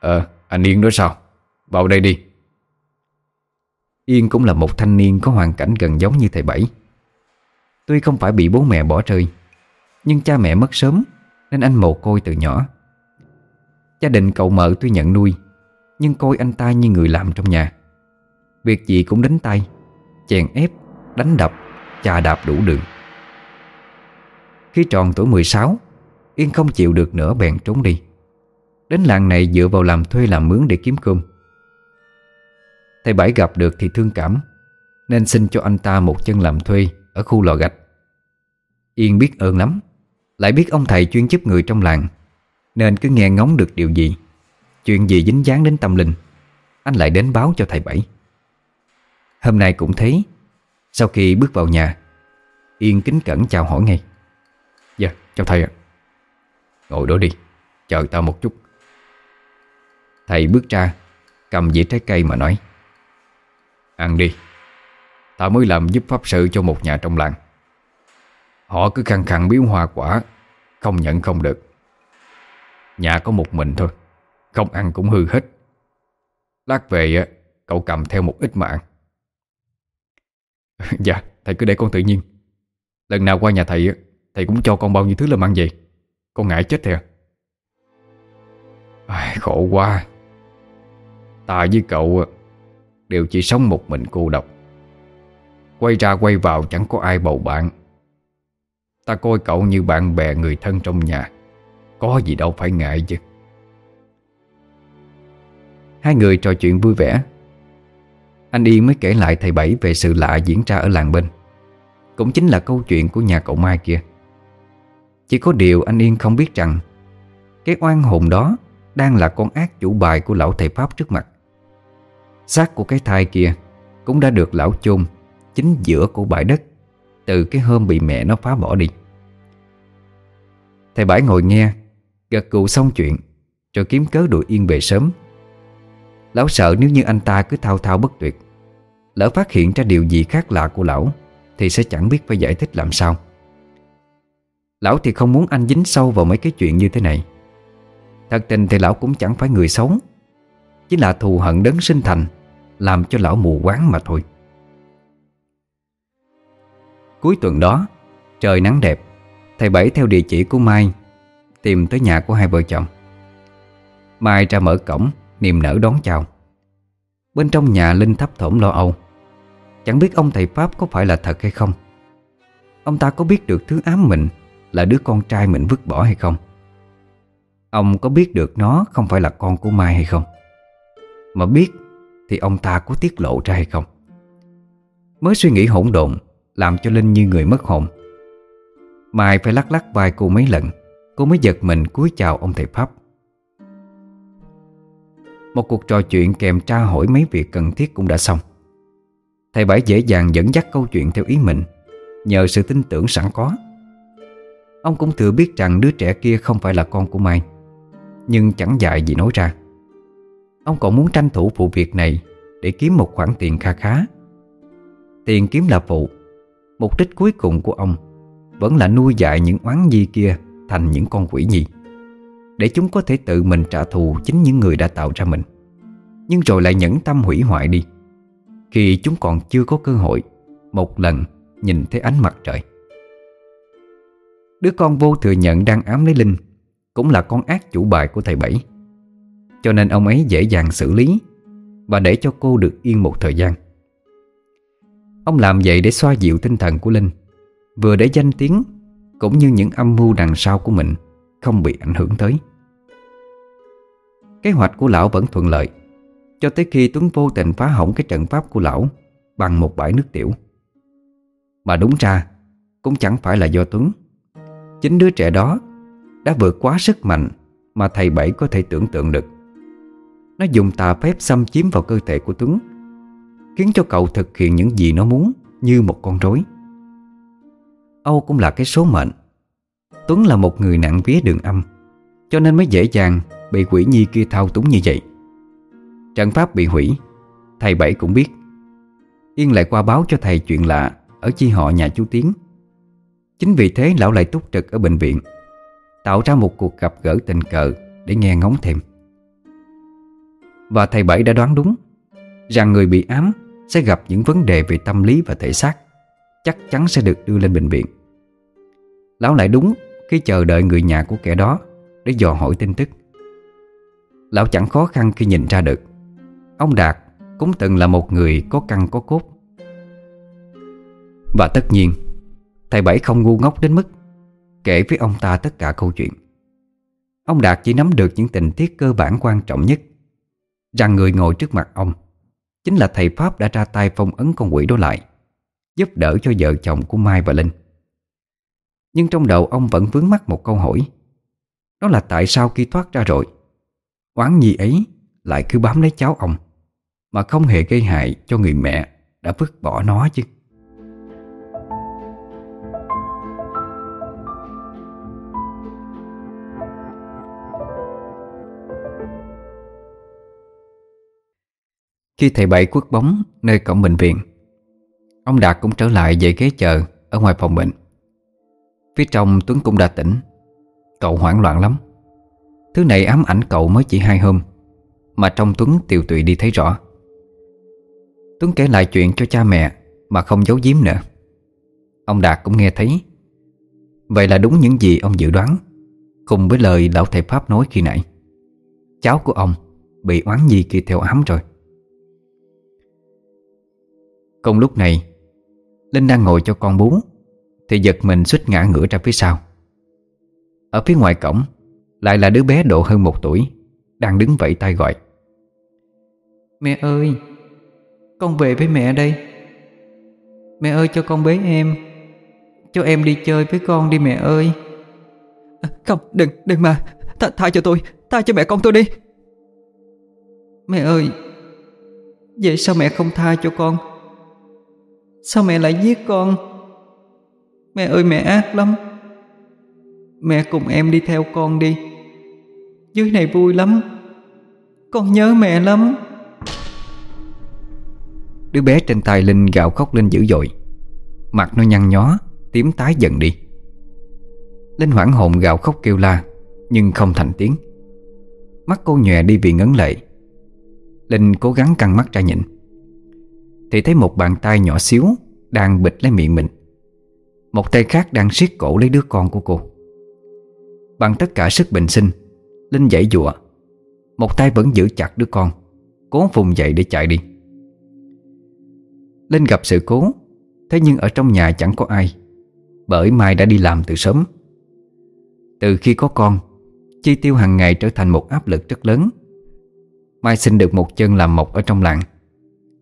Ờ anh Yên đó sao vào đây đi. Yên cũng là một thanh niên có hoàn cảnh gần giống như thầy Bảy. Tuy không phải bị bố mẹ bỏ rơi Nhưng cha mẹ mất sớm Nên anh mồ côi từ nhỏ. Gia đình cậu mợ tuy nhận nuôi Nhưng coi anh ta như người làm trong nhà. Việc gì cũng đánh tay Chèn ép, đánh đập, chà đạp đủ đường. Khi tròn tuổi 16 Yên không chịu được nữa bèn trốn đi. Đến làng này dựa vào làm thuê làm mướn để kiếm cơm. Thầy Bảy gặp được thì thương cảm, Nên xin cho anh ta một chân làm thuê Ở khu lò gạch. Yên biết ơn lắm, Lại biết ông thầy chuyên giúp người trong làng, Nên cứ nghe ngóng được điều gì, Chuyện gì dính dáng đến tâm linh, Anh lại đến báo cho thầy Bảy. Hôm nay cũng thấy Sau khi bước vào nhà, Yên kính cẩn chào hỏi ngay. Dạ chào thầy ạ. Ngồi đó đi, Chờ tao một chút. Thầy bước ra, Cầm dĩa trái cây mà nói. Ăn đi. Tao mới làm giúp pháp sự cho một nhà trong làng. Họ cứ khăng khăng biếu hoa quả Không nhận không được. Nhà có một mình thôi Không ăn cũng hư hết. Lát về cậu cầm theo một ít mà ăn. *laughs* Dạ thầy cứ để con tự nhiên. Lần nào qua nhà thầy Thầy cũng cho con bao nhiêu thứ làm ăn vậy Con ngại chết thầy à. Ai, Khổ quá. Ta với cậu Đều chỉ sống một mình cô độc. Quay ra quay vào chẳng có ai bầu bạn. Ta coi cậu như bạn bè người thân trong nhà. Có gì đâu phải ngại chứ. Hai người trò chuyện vui vẻ. Anh Yên mới kể lại thầy Bảy về sự lạ diễn ra ở làng bên. Cũng chính là câu chuyện của nhà cậu Mai kia. Chỉ có điều anh Yên không biết rằng, Cái oan hồn đó Đang là con ác chủ bài của lão thầy Pháp trước mặt xác của cái thai kia Cũng đã được lão chôn Chính giữa của bãi đất Từ cái hôm bị mẹ nó phá bỏ đi. Thầy bãi ngồi nghe, Gật cụ xong chuyện, Rồi kiếm cớ đuổi Yên về sớm. Lão sợ nếu như anh ta cứ thao thao bất tuyệt, Lỡ phát hiện ra điều gì khác lạ của lão Thì sẽ chẳng biết phải giải thích làm sao. Lão thì không muốn anh dính sâu vào mấy cái chuyện như thế này. Thật tình thì lão cũng chẳng phải người xấu, Chỉ là thù hận đấng sinh thành. Làm cho lão mù quáng mà thôi. Cuối tuần đó, Trời nắng đẹp, Thầy Bảy theo địa chỉ của Mai, Tìm tới nhà của hai vợ chồng. Mai ra mở cổng, Niềm nở đón chào. Bên trong nhà Linh thấp thỏm lo âu. Chẳng biết ông thầy Pháp có phải là thật hay không. Ông ta có biết được thứ ám mình Là đứa con trai mình vứt bỏ hay không? Ông có biết được nó không phải là con của Mai hay không? Mà biết thì ông ta có tiết lộ ra hay không? Mới suy nghĩ hỗn độn, Làm cho Linh như người mất hồn. Mai phải lắc lắc vai cô mấy lần, Cô mới giật mình cúi chào ông thầy Pháp. Một cuộc trò chuyện kèm tra hỏi mấy việc cần thiết cũng đã xong. Thầy Bảy dễ dàng dẫn dắt câu chuyện theo ý mình, Nhờ sự tin tưởng sẵn có. Ông cũng thừa biết rằng đứa trẻ kia không phải là con của Mai, Nhưng chẳng dại gì nói ra. Ông còn muốn tranh thủ vụ việc này Để kiếm một khoản tiền kha khá. Tiền kiếm là phụ Mục đích cuối cùng của ông Vẫn là nuôi dạy những oán nhi kia Thành những con quỷ nhi, Để chúng có thể tự mình trả thù Chính những người đã tạo ra mình. Nhưng rồi lại nhẫn tâm hủy hoại đi. Khi chúng còn chưa có cơ hội Một lần nhìn thấy ánh mặt trời. Đứa con vô thừa nhận đang ám lấy Linh Cũng là con ác chủ bài của thầy Bảy. Cho nên ông ấy dễ dàng xử lý Và để cho cô được yên một thời gian. Ông làm vậy để xoa dịu tinh thần của Linh, Vừa để danh tiếng Cũng như những âm mưu đằng sau của mình Không bị ảnh hưởng tới. Kế hoạch của lão vẫn thuận lợi, Cho tới khi Tuấn vô tình phá hỏng cái trận pháp của lão Bằng một bãi nước tiểu. Mà đúng ra, Cũng chẳng phải là do Tuấn. Chính đứa trẻ đó Đã vượt quá sức mạnh Mà thầy Bảy có thể tưởng tượng được. Nó dùng tà phép xâm chiếm vào cơ thể của Tuấn, Khiến cho cậu thực hiện những gì nó muốn Như một con rối. Âu cũng là cái số mệnh. Tuấn là một người nặng vía đường âm, Cho nên mới dễ dàng Bị quỷ nhi kia thao túng như vậy. Trận pháp bị hủy, Thầy Bảy cũng biết. Yên lại qua báo cho thầy chuyện lạ Ở chi họ nhà chú Tiến. Chính vì thế lão lại túc trực ở bệnh viện, Tạo ra một cuộc gặp gỡ tình cờ Để nghe ngóng thêm. Và thầy Bảy đã đoán đúng Rằng người bị ám Sẽ gặp những vấn đề về tâm lý và thể xác, Chắc chắn sẽ được đưa lên bệnh viện. Lão lại đúng Khi chờ đợi người nhà của kẻ đó Để dò hỏi tin tức. Lão chẳng khó khăn khi nhìn ra được, Ông Đạt cũng từng là một người có căn có cốt. Và tất nhiên, Thầy Bảy không ngu ngốc đến mức Kể với ông ta tất cả câu chuyện. Ông Đạt chỉ nắm được những tình tiết cơ bản quan trọng nhất Rằng người ngồi trước mặt ông. Chính là thầy Pháp đã ra tay phong ấn con quỷ đó lại, Giúp đỡ cho vợ chồng của Mai và Linh. Nhưng trong đầu ông vẫn vướng mắc một câu hỏi. Đó là tại sao khi thoát ra rồi, Oán nhi ấy lại cứ bám lấy cháu ông, Mà không hề gây hại cho người mẹ đã vứt bỏ nó chứ? Khi thầy Bảy quất bóng nơi cổng bệnh viện, Ông Đạt cũng trở lại về ghế chờ Ở ngoài phòng bệnh. Phía trong Tuấn cũng đã tỉnh. Cậu hoảng loạn lắm. Thứ này ám ảnh cậu mới chỉ hai hôm, Mà trong Tuấn tiều tụy đi thấy rõ. Tuấn kể lại chuyện cho cha mẹ Mà không giấu giếm nữa. Ông Đạt cũng nghe thấy. Vậy là đúng những gì ông dự đoán, Cùng với lời lão thầy Pháp nói khi nãy. Cháu của ông Bị oán nhi kia theo ám rồi. Cùng lúc này Linh đang ngồi cho con bú Thì giật mình suýt ngã ngửa ra phía sau. Ở phía ngoài cổng Lại là đứa bé độ hơn một tuổi Đang đứng vẫy tay gọi. Mẹ ơi Con về với mẹ đây. Mẹ ơi cho con bế em. Cho em đi chơi với con đi mẹ ơi. À, Không đừng đừng mà. Th Tha cho tôi Tha cho mẹ con tôi đi. Mẹ ơi Vậy sao mẹ không tha cho con Sao mẹ lại giết con? Mẹ ơi, mẹ ác lắm. Mẹ cùng em đi theo con đi. Dưới này vui lắm. Con nhớ mẹ lắm. Đứa bé trên tay Linh gạo khóc lên dữ dội. Mặt nó nhăn nhó, Tím tái dần đi. Linh hoảng hồn gạo khóc kêu la, Nhưng không thành tiếng. Mắt cô nhòe đi vì ngấn lệ. Linh cố gắng căng mắt ra nhìn thì thấy một bàn tay nhỏ xíu Đang bịch lấy miệng mình. Một tay khác đang siết cổ lấy đứa con của cô. Bằng tất cả sức bình sinh, Linh dãy dụa. Một tay vẫn giữ chặt đứa con, Cố vùng dậy để chạy đi. Linh gặp sự cố, Thế nhưng ở trong nhà chẳng có ai, Bởi Mai đã đi làm từ sớm. Từ khi có con, Chi tiêu hàng ngày trở thành một áp lực rất lớn. Mai xin được một chân làm mộc ở trong làng.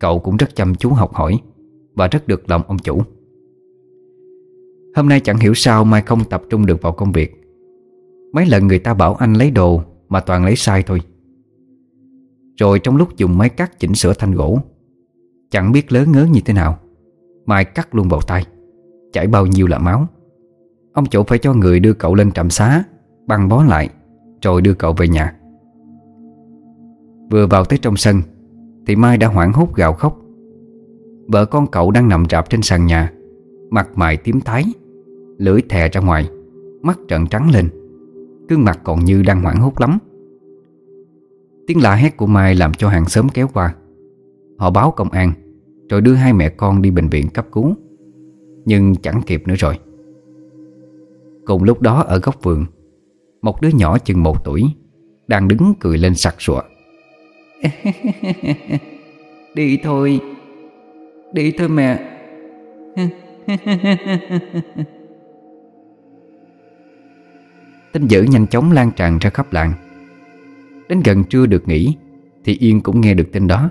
Cậu cũng rất chăm chú học hỏi Và rất được lòng ông chủ. Hôm nay chẳng hiểu sao Mai không tập trung được vào công việc. Mấy lần người ta bảo anh lấy đồ Mà toàn lấy sai thôi. Rồi trong lúc dùng máy cắt chỉnh sửa thanh gỗ, Chẳng biết lớn ngớ như thế nào, Mai cắt luôn vào tay, Chảy bao nhiêu là máu. Ông chủ phải cho người đưa cậu lên trạm xá, Băng bó lại, Rồi đưa cậu về nhà. Vừa vào tới trong sân thì Mai đã hoảng hốt gào khóc. Vợ con cậu đang nằm rạp trên sàn nhà, Mặt mày tím tái, Lưỡi thè ra ngoài, Mắt trợn trắng lên. Cương mặt còn như đang hoảng hốt lắm. Tiếng la hét của Mai làm cho hàng xóm kéo qua. Họ báo công an, Rồi đưa hai mẹ con đi bệnh viện cấp cứu. Nhưng chẳng kịp nữa rồi. Cùng lúc đó ở góc vườn, Một đứa nhỏ chừng một tuổi Đang đứng cười lên sặc sụa. *laughs* Đi thôi. Đi thôi mẹ. Tin dữ nhanh chóng lan tràn ra khắp làng. Đến gần trưa được nghỉ Thì Yên cũng nghe được tin đó.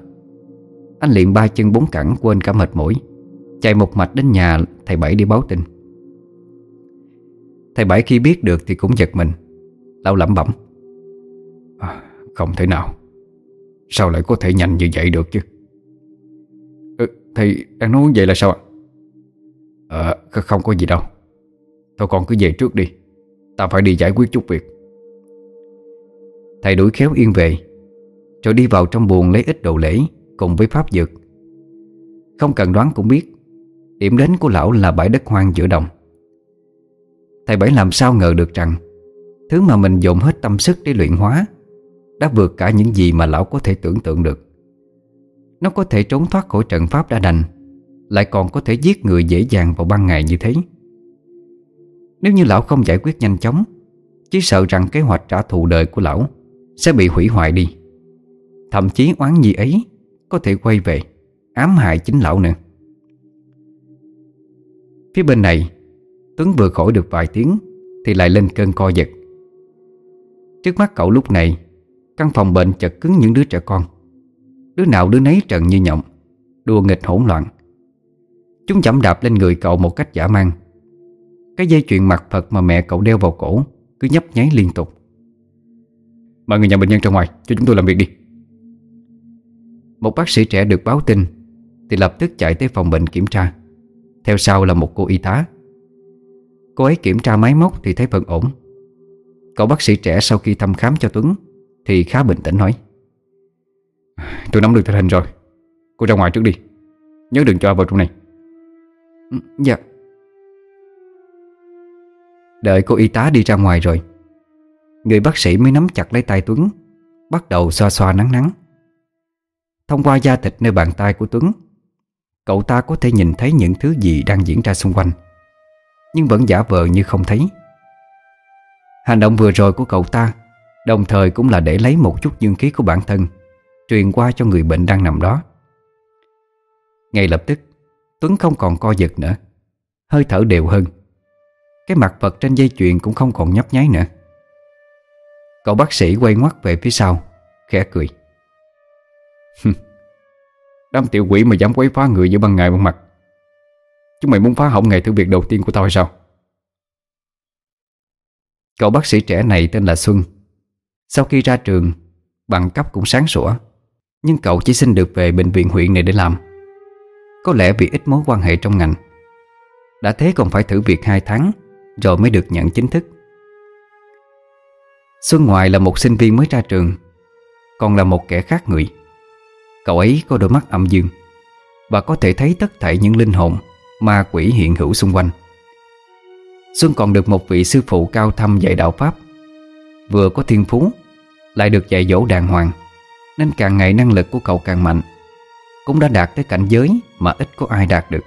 Anh liền ba chân bốn cẳng quên cả mệt mỏi Chạy một mạch đến nhà thầy Bảy đi báo tin. Thầy Bảy khi biết được thì cũng giật mình Lão lẩm bẩm. À, Không thể nào. Sao lại có thể nhanh như vậy được chứ? Ừ, Thầy đang nói vậy là sao ạ? Ờ không có gì đâu. Thôi con cứ về trước đi. Ta phải đi giải quyết chút việc. Thầy đuổi khéo Yên về Rồi đi vào trong buồng lấy ít đồ lễ Cùng với pháp dược. Không cần đoán cũng biết Điểm đến của lão là bãi đất hoang giữa đồng. Thầy Bảy làm sao ngờ được rằng Thứ mà mình dồn hết tâm sức để luyện hóa đã vượt cả những gì mà lão có thể tưởng tượng được. Nó có thể trốn thoát khỏi trận pháp đã đành, Lại còn có thể giết người dễ dàng vào ban ngày như thế. Nếu như lão không giải quyết nhanh chóng, Chỉ sợ rằng kế hoạch trả thù đời của lão Sẽ bị hủy hoại đi. Thậm chí oán gì ấy Có thể quay về, Ám hại chính lão nữa. Phía bên này Tuấn vừa khỏi được vài tiếng Thì lại lên cơn co giật. Trước mắt cậu lúc này Căn phòng bệnh chật cứng những đứa trẻ con. Đứa nào đứa nấy trần như nhộng, Đùa nghịch hỗn loạn. Chúng chậm đạp lên người cậu một cách giả mang Cái dây chuyền mặt Phật mà mẹ cậu đeo vào cổ, Cứ nhấp nháy liên tục. Mọi người nhà bệnh nhân ra ngoài, Cho chúng tôi làm việc đi. Một bác sĩ trẻ được báo tin, Thì lập tức chạy tới phòng bệnh kiểm tra. Theo sau là một cô y tá. Cô ấy kiểm tra máy móc thì thấy vẫn ổn. Cậu bác sĩ trẻ sau khi thăm khám cho Tuấn thì khá bình tĩnh nói. Tôi nắm được tình hình rồi. Cô ra ngoài trước đi. Nhớ đừng cho vào trong này. Ừ, dạ. Đợi cô y tá đi ra ngoài rồi, Người bác sĩ mới nắm chặt lấy tay Tuấn, Bắt đầu xoa xoa nắng nắng. Thông qua da thịt nơi bàn tay của Tuấn, Cậu ta có thể nhìn thấy những thứ gì đang diễn ra xung quanh, Nhưng vẫn giả vờ như không thấy. Hành động vừa rồi của cậu ta Đồng thời cũng là để lấy một chút dương khí của bản thân, Truyền qua cho người bệnh đang nằm đó. Ngay lập tức, Tuấn không còn co giật nữa, Hơi thở đều hơn. Cái mặt vật trên dây chuyền cũng không còn nhấp nháy nữa. Cậu bác sĩ quay ngoắt về phía sau, Khẽ cười. Đám tiểu quỷ mà dám quấy phá người giữa ban ngày ban mặt. Chúng mày muốn phá hỏng ngày thử việc đầu tiên của tao hay sao? Cậu bác sĩ trẻ này tên là Xuân. Sau khi ra trường, Bằng cấp cũng sáng sủa, Nhưng cậu chỉ xin được về bệnh viện huyện này để làm. Có lẽ vì ít mối quan hệ trong ngành. Đã thế còn phải thử việc 2 tháng, Rồi mới được nhận chính thức. Xuân ngoài là một sinh viên mới ra trường, Còn là một kẻ khác người. Cậu ấy có đôi mắt âm dương Và có thể thấy tất thảy những linh hồn, Ma quỷ hiện hữu xung quanh. Xuân còn được một vị sư phụ cao thâm dạy đạo Pháp, Vừa có thiên phú lại được dạy dỗ đàng hoàng, Nên càng ngày năng lực của cậu càng mạnh, Cũng đã đạt tới cảnh giới Mà ít có ai đạt được.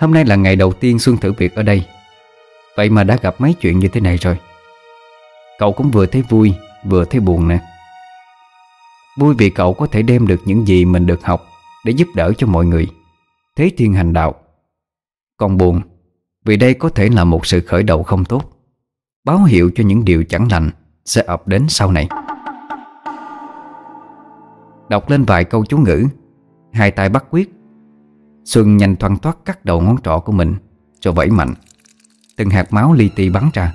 Hôm nay là ngày đầu tiên Xuân thử việc ở đây. Vậy mà đã gặp mấy chuyện như thế này rồi. Cậu cũng vừa thấy vui, Vừa thấy buồn nè. Vui vì cậu có thể đem được những gì mình được học Để giúp đỡ cho mọi người. Thế thiên hành đạo. Còn buồn, vì đây có thể là một sự khởi đầu không tốt, Báo hiệu cho những điều chẳng lành. Sẽ ập đến sau này. Đọc lên vài câu chú ngữ, Hai tay bắt quyết. Xuân nhanh thoăn thoát cắt đầu ngón trỏ của mình Rồi vẫy mạnh. Từng hạt máu li ti bắn ra.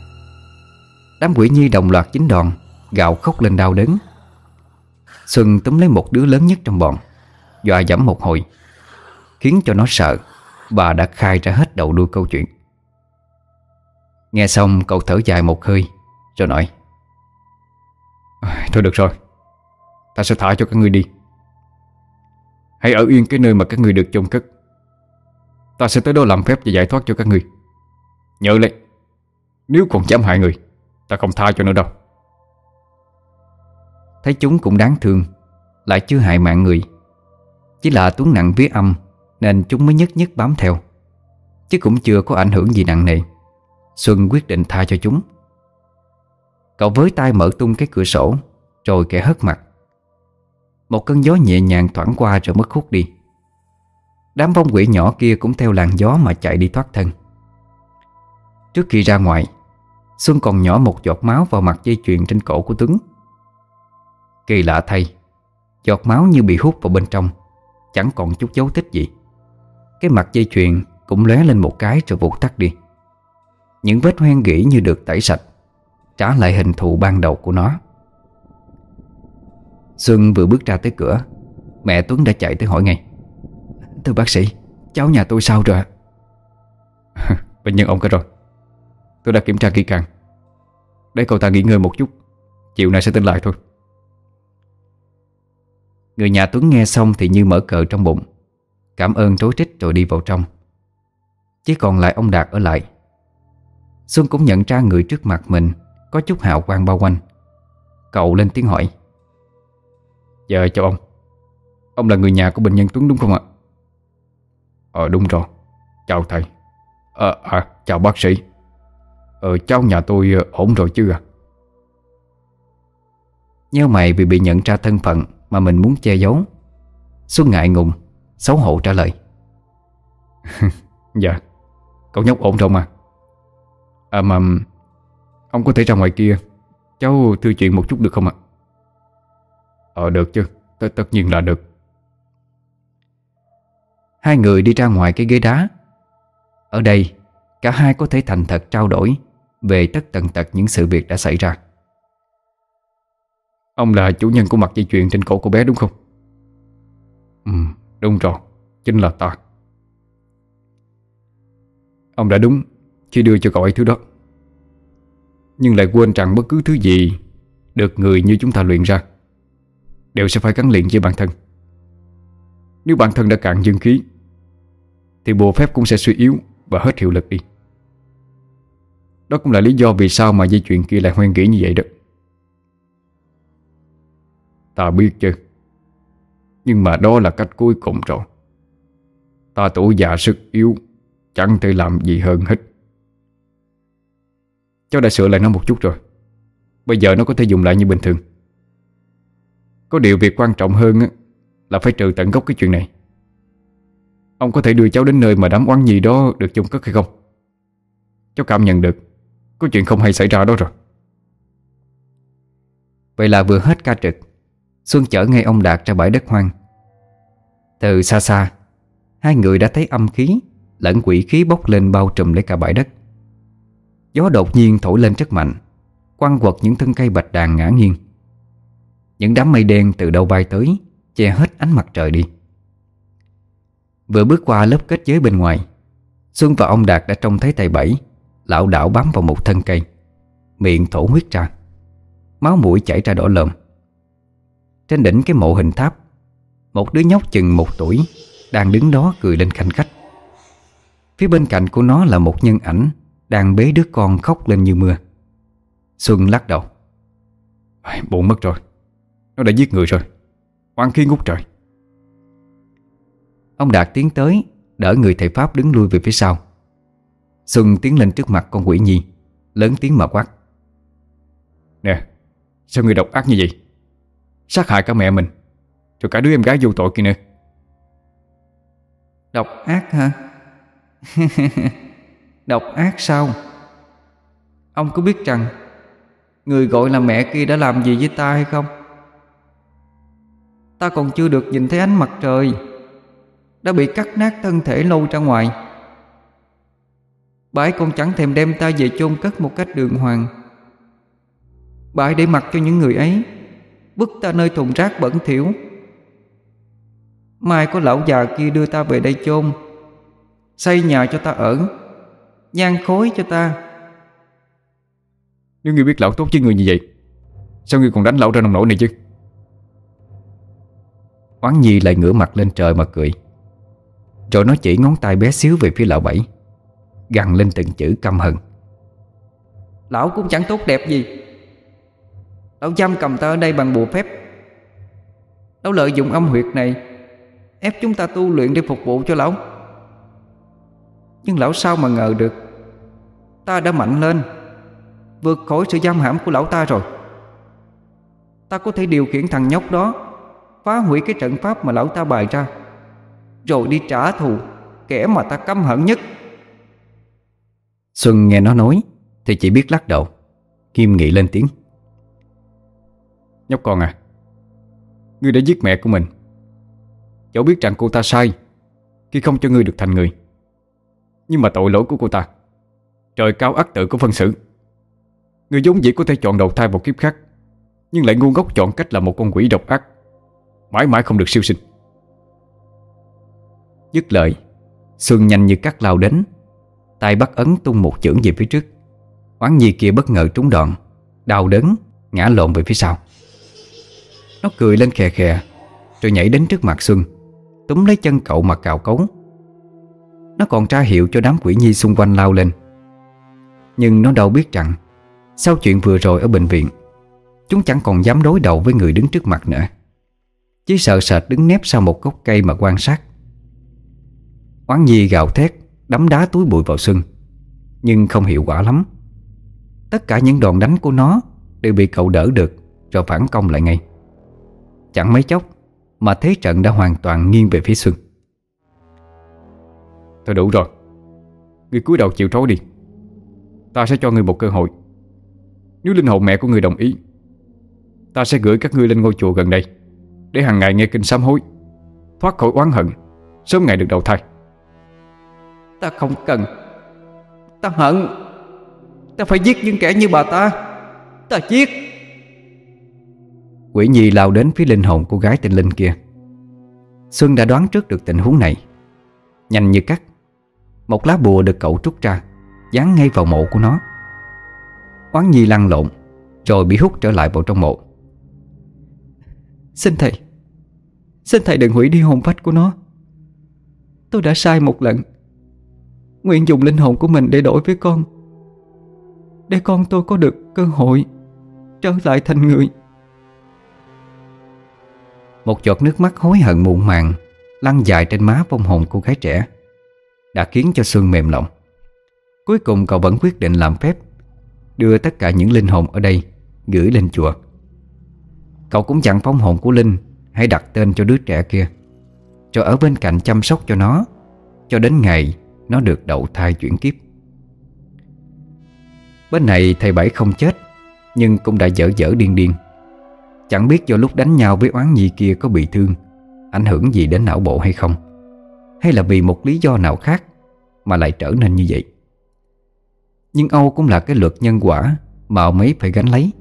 Đám quỷ nhi đồng loạt chính đòn Gạo khóc lên đau đớn. Xuân túm lấy một đứa lớn nhất trong bọn, Dọa dẫm một hồi, Khiến cho nó sợ Bà đã khai ra hết đầu đuôi câu chuyện. Nghe xong, cậu thở dài một hơi, Rồi nói Thôi được rồi. Ta sẽ thả cho các ngươi đi. Hãy ở yên cái nơi mà các ngươi được chôn cất. Ta sẽ tới đó làm phép và giải thoát cho các ngươi. Nhớ lấy, Nếu còn dám hại người, Ta không tha cho nữa đâu. Thấy chúng cũng đáng thương, Lại chưa hại mạng người. Chỉ là tuấn nặng vía âm, Nên chúng mới nhất nhất bám theo. Chứ cũng chưa có ảnh hưởng gì nặng nề. Xuân quyết định tha cho chúng. Cậu với tay mở tung cái cửa sổ, Rồi kẻ hất mặt. Một cơn gió nhẹ nhàng thoảng qua rồi mất hút đi. Đám vong quỷ nhỏ kia cũng theo làn gió mà chạy đi thoát thân. Trước khi ra ngoài, Xuân còn nhỏ một giọt máu vào mặt dây chuyền trên cổ của Tuấn. Kỳ lạ thay, Giọt máu như bị hút vào bên trong, Chẳng còn chút dấu tích gì. Cái mặt dây chuyền cũng lóe lên một cái rồi vụt tắt đi. Những vết hoen gỉ như được tẩy sạch. Trả lại hình thù ban đầu của nó. Xuân vừa bước ra tới cửa. Mẹ Tuấn đã chạy tới hỏi ngay. Thưa bác sĩ, Cháu nhà tôi sao rồi *laughs* Bệnh nhân ông cả rồi. Tôi đã kiểm tra kỹ càng. Để cậu ta nghỉ ngơi một chút. Chiều nay sẽ tỉnh lại thôi. Người nhà Tuấn nghe xong thì như mở cờ trong bụng. Cảm ơn trối trích rồi đi vào trong. Chỉ còn lại ông Đạt ở lại. Xuân cũng nhận ra người trước mặt mình có chút hào quang bao quanh. Cậu lên tiếng hỏi. Dạ chào ông. Ông là người nhà của bệnh nhân Tuấn đúng không ạ? Ờ đúng rồi. Chào thầy. Ờ à, chào bác sĩ. Ờ cháu nhà tôi ờ, ổn rồi chứ à Nhớ mày vì bị nhận ra thân phận Mà mình muốn che giấu. Xuân ngại ngùng Xấu hổ trả lời. *laughs* Dạ Cậu nhóc ổn rồi mà. À mà Ông có thể ra ngoài kia. Cháu thư chuyện một chút được không ạ? Ờ được chứ. T Tất nhiên là được. Hai người đi ra ngoài cái ghế đá. Ở đây Cả hai có thể thành thật trao đổi Về tất tần tật những sự việc đã xảy ra. Ông là chủ nhân của mặt dây chuyền trên cổ cô bé đúng không? Ừ, đúng rồi. Chính là ta. Ông đã đúng Khi đưa cho cậu ấy thứ đó. Nhưng lại quên rằng bất cứ thứ gì Được người như chúng ta luyện ra Đều sẽ phải gắn liền với bản thân. Nếu bản thân đã cạn dương khí, Thì bộ phép cũng sẽ suy yếu Và hết hiệu lực đi. Đó cũng là lý do vì sao mà dây chuyện kia lại hoen nghĩ như vậy đó. Ta biết chứ, Nhưng mà đó là cách cuối cùng rồi. Ta tuổi già sức yếu, Chẳng thể làm gì hơn hết. Cháu đã sửa lại nó một chút rồi. Bây giờ nó có thể dùng lại như bình thường. Có điều việc quan trọng hơn Là phải trừ tận gốc cái chuyện này. Ông có thể đưa cháu đến nơi mà đám oán gì đó được chung cất hay không? Cháu cảm nhận được, Có chuyện không hay xảy ra đó rồi. Vậy là vừa hết ca trực, Xuân chở ngay ông Đạt ra bãi đất hoang. Từ xa xa, Hai người đã thấy âm khí, Lẫn quỷ khí bốc lên bao trùm lấy cả bãi đất. Gió đột nhiên thổi lên rất mạnh, Quăng quật những thân cây bạch đàn ngã nghiêng. Những đám mây đen từ đâu bay tới, Che hết ánh mặt trời đi. Vừa bước qua lớp kết giới bên ngoài, Xuân và ông Đạt đã trông thấy tay bảy Lão đảo bám vào một thân cây, Miệng thổ huyết ra, Máu mũi chảy ra đỏ lợm Trên đỉnh cái mộ hình tháp, Một đứa nhóc chừng một tuổi Đang đứng đó cười lên khanh khách. Phía bên cạnh của nó là một nhân ảnh đang bế đứa con khóc lên như mưa. Xuân lắc đầu. Buồn mất rồi. Nó đã giết người rồi. Oan khí ngút trời. Ông Đạt tiến tới, Đỡ người thầy Pháp đứng lui về phía sau. Xuân tiến lên trước mặt con quỷ nhi, Lớn tiếng mà quát. Nè, Sao người độc ác như vậy? Sát hại cả mẹ mình, Rồi cả đứa em gái vô tội kia nữa. Độc ác hả? *laughs* Độc ác sao? Ông có biết rằng Người gọi là mẹ kia đã làm gì với ta hay không? Ta còn chưa được nhìn thấy ánh mặt trời Đã bị cắt nát thân thể lâu ra ngoài. Bãi con chẳng thèm đem ta về chôn cất một cách đường hoàng. Bãi để mặc cho những người ấy Bức ta nơi thùng rác bẩn thỉu. Mai có lão già kia đưa ta về đây chôn, Xây nhà cho ta ở. Nhan khối cho ta. Nếu ngươi biết lão tốt với người như vậy Sao ngươi còn đánh lão ra nông nổi này chứ? Oán Nhi lại ngửa mặt lên trời mà cười. Rồi nó chỉ ngón tay bé xíu về phía lão bảy Gằn lên từng chữ căm hận. Lão cũng chẳng tốt đẹp gì. Lão giam cầm ta ở đây bằng bùa phép. Lão lợi dụng âm huyệt này Ép chúng ta tu luyện để phục vụ cho lão Nhưng lão sao mà ngờ được? Ta đã mạnh lên Vượt khỏi sự giam hãm của lão ta rồi. Ta có thể điều khiển thằng nhóc đó Phá hủy cái trận pháp mà lão ta bày ra Rồi đi trả thù Kẻ mà ta căm hận nhất. Xuân nghe nó nói Thì chỉ biết lắc đầu. Kim nghị lên tiếng. Nhóc con à Ngươi đã giết mẹ của mình. Dẫu biết rằng cô ta sai Khi không cho ngươi được thành người nhưng mà tội lỗi của cô ta. Trời cao ác tự có phân xử. Người giống dĩ có thể chọn đầu thai một kiếp khác, Nhưng lại ngu ngốc chọn cách là một con quỷ độc ác, Mãi mãi không được siêu sinh. Dứt lời, Xuân nhanh như cắt lao đến, tay bắt ấn tung một chưởng về phía trước. Oán nhi kia bất ngờ trúng đòn, Đau đớn, Ngã lộn về phía sau. Nó cười lên khè khè, Rồi nhảy đến trước mặt Xuân, Túm lấy chân cậu mà cào cấu. Nó còn tra hiệu cho đám quỷ nhi xung quanh lao lên. Nhưng nó đâu biết rằng, Sau chuyện vừa rồi ở bệnh viện, Chúng chẳng còn dám đối đầu với người đứng trước mặt nữa. Chỉ sợ sệt đứng nép sau một gốc cây mà quan sát. Oán Nhi gào thét, Đấm đá túi bụi vào Xuân Nhưng không hiệu quả lắm. Tất cả những đòn đánh của nó Đều bị cậu đỡ được Rồi phản công lại ngay. Chẳng mấy chốc, Mà thế trận đã hoàn toàn nghiêng về phía Xuân Thôi đủ rồi. Người cúi đầu chịu trói đi. Ta sẽ cho người một cơ hội. Nếu linh hồn mẹ của người đồng ý Ta sẽ gửi các ngươi lên ngôi chùa gần đây Để hàng ngày nghe kinh sám hối Thoát khỏi oán hận Sớm ngày được đầu thai. Ta không cần. Ta hận. Ta phải giết những kẻ như bà ta. Ta giết. Quỷ nhi lao đến phía linh hồn cô gái tên Linh kia. Xuân đã đoán trước được tình huống này. Nhanh như cắt một lá bùa được cậu trút ra, Dán ngay vào mộ của nó. Oán nhi lăn lộn, Rồi bị hút trở lại vào trong mộ. Xin thầy Xin thầy đừng hủy đi hồn phách của nó. Tôi đã sai một lần. Nguyện dùng linh hồn của mình để đổi với con. Để con tôi có được cơ hội Trở lại thành người. Một giọt nước mắt hối hận muộn màng Lăn dài trên má vong hồn cô gái trẻ. Đã khiến cho Xuân mềm lòng. Cuối cùng cậu vẫn quyết định làm phép, Đưa tất cả những linh hồn ở đây, Gửi lên chùa. Cậu cũng dặn phong hồn của Linh Hãy đặt tên cho đứa trẻ kia, Cho ở bên cạnh chăm sóc cho nó, Cho đến ngày nó được đậu thai chuyển kiếp. Bên này thầy Bảy không chết, Nhưng cũng đã dở dở điên điên. Chẳng biết do lúc đánh nhau với oán nhi kia có bị thương, Ảnh hưởng gì đến não bộ hay không. Hay là vì một lý do nào khác Mà lại trở nên như vậy? Nhưng Âu cũng là cái luật nhân quả Mà ông ấy phải gánh lấy.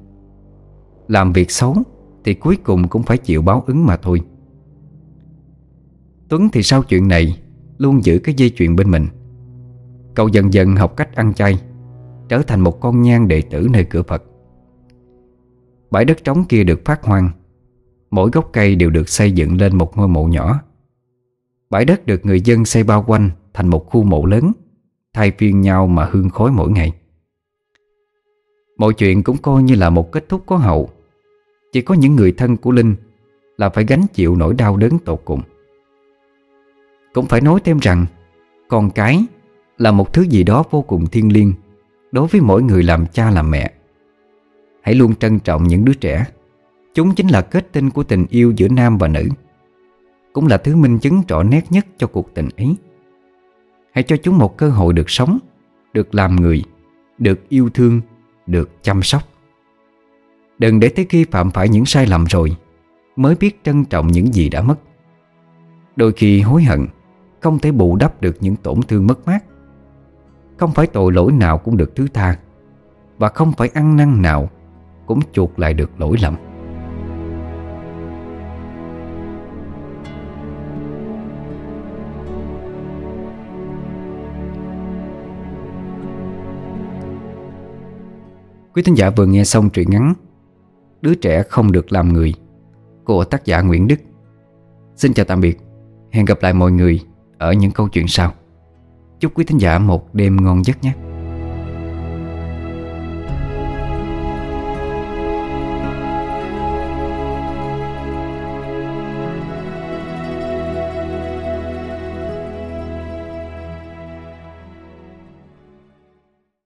Làm việc xấu Thì cuối cùng cũng phải chịu báo ứng mà thôi. Tuấn thì sau chuyện này Luôn giữ cái dây chuyền bên mình. Cậu dần dần học cách ăn chay, Trở thành một con nhang đệ tử nơi cửa Phật. Bãi đất trống kia được phát hoang, Mỗi gốc cây đều được xây dựng lên một ngôi mộ nhỏ. Bãi đất được người dân xây bao quanh Thành một khu mộ lớn, Thay phiên nhau mà hương khói mỗi ngày Mọi chuyện cũng coi như là một kết thúc có hậu Chỉ có những người thân của Linh Là phải gánh chịu nỗi đau đớn tột cùng Cũng phải nói thêm rằng, Con cái là một thứ gì đó vô cùng thiêng liêng đối với mỗi người làm cha làm mẹ. Hãy luôn trân trọng những đứa trẻ. Chúng chính là kết tinh của tình yêu giữa nam và nữ. Cũng là thứ minh chứng rõ nét nhất cho cuộc tình ấy. Hãy cho chúng một cơ hội được sống, được làm người, được yêu thương, được chăm sóc. Đừng để tới khi phạm phải những sai lầm rồi mới biết trân trọng những gì đã mất. Đôi khi hối hận không thể bù đắp được những tổn thương mất mát không phải tội lỗi nào cũng được thứ tha Và không phải ăn năn nào Cũng chuộc lại được lỗi lầm Quý thính giả vừa nghe xong truyện ngắn Đứa trẻ không được làm người Của tác giả Nguyễn Đức. Xin chào tạm biệt. Hẹn gặp lại mọi người Ở những câu chuyện sau. Chúc quý thính giả một đêm ngon giấc nhé.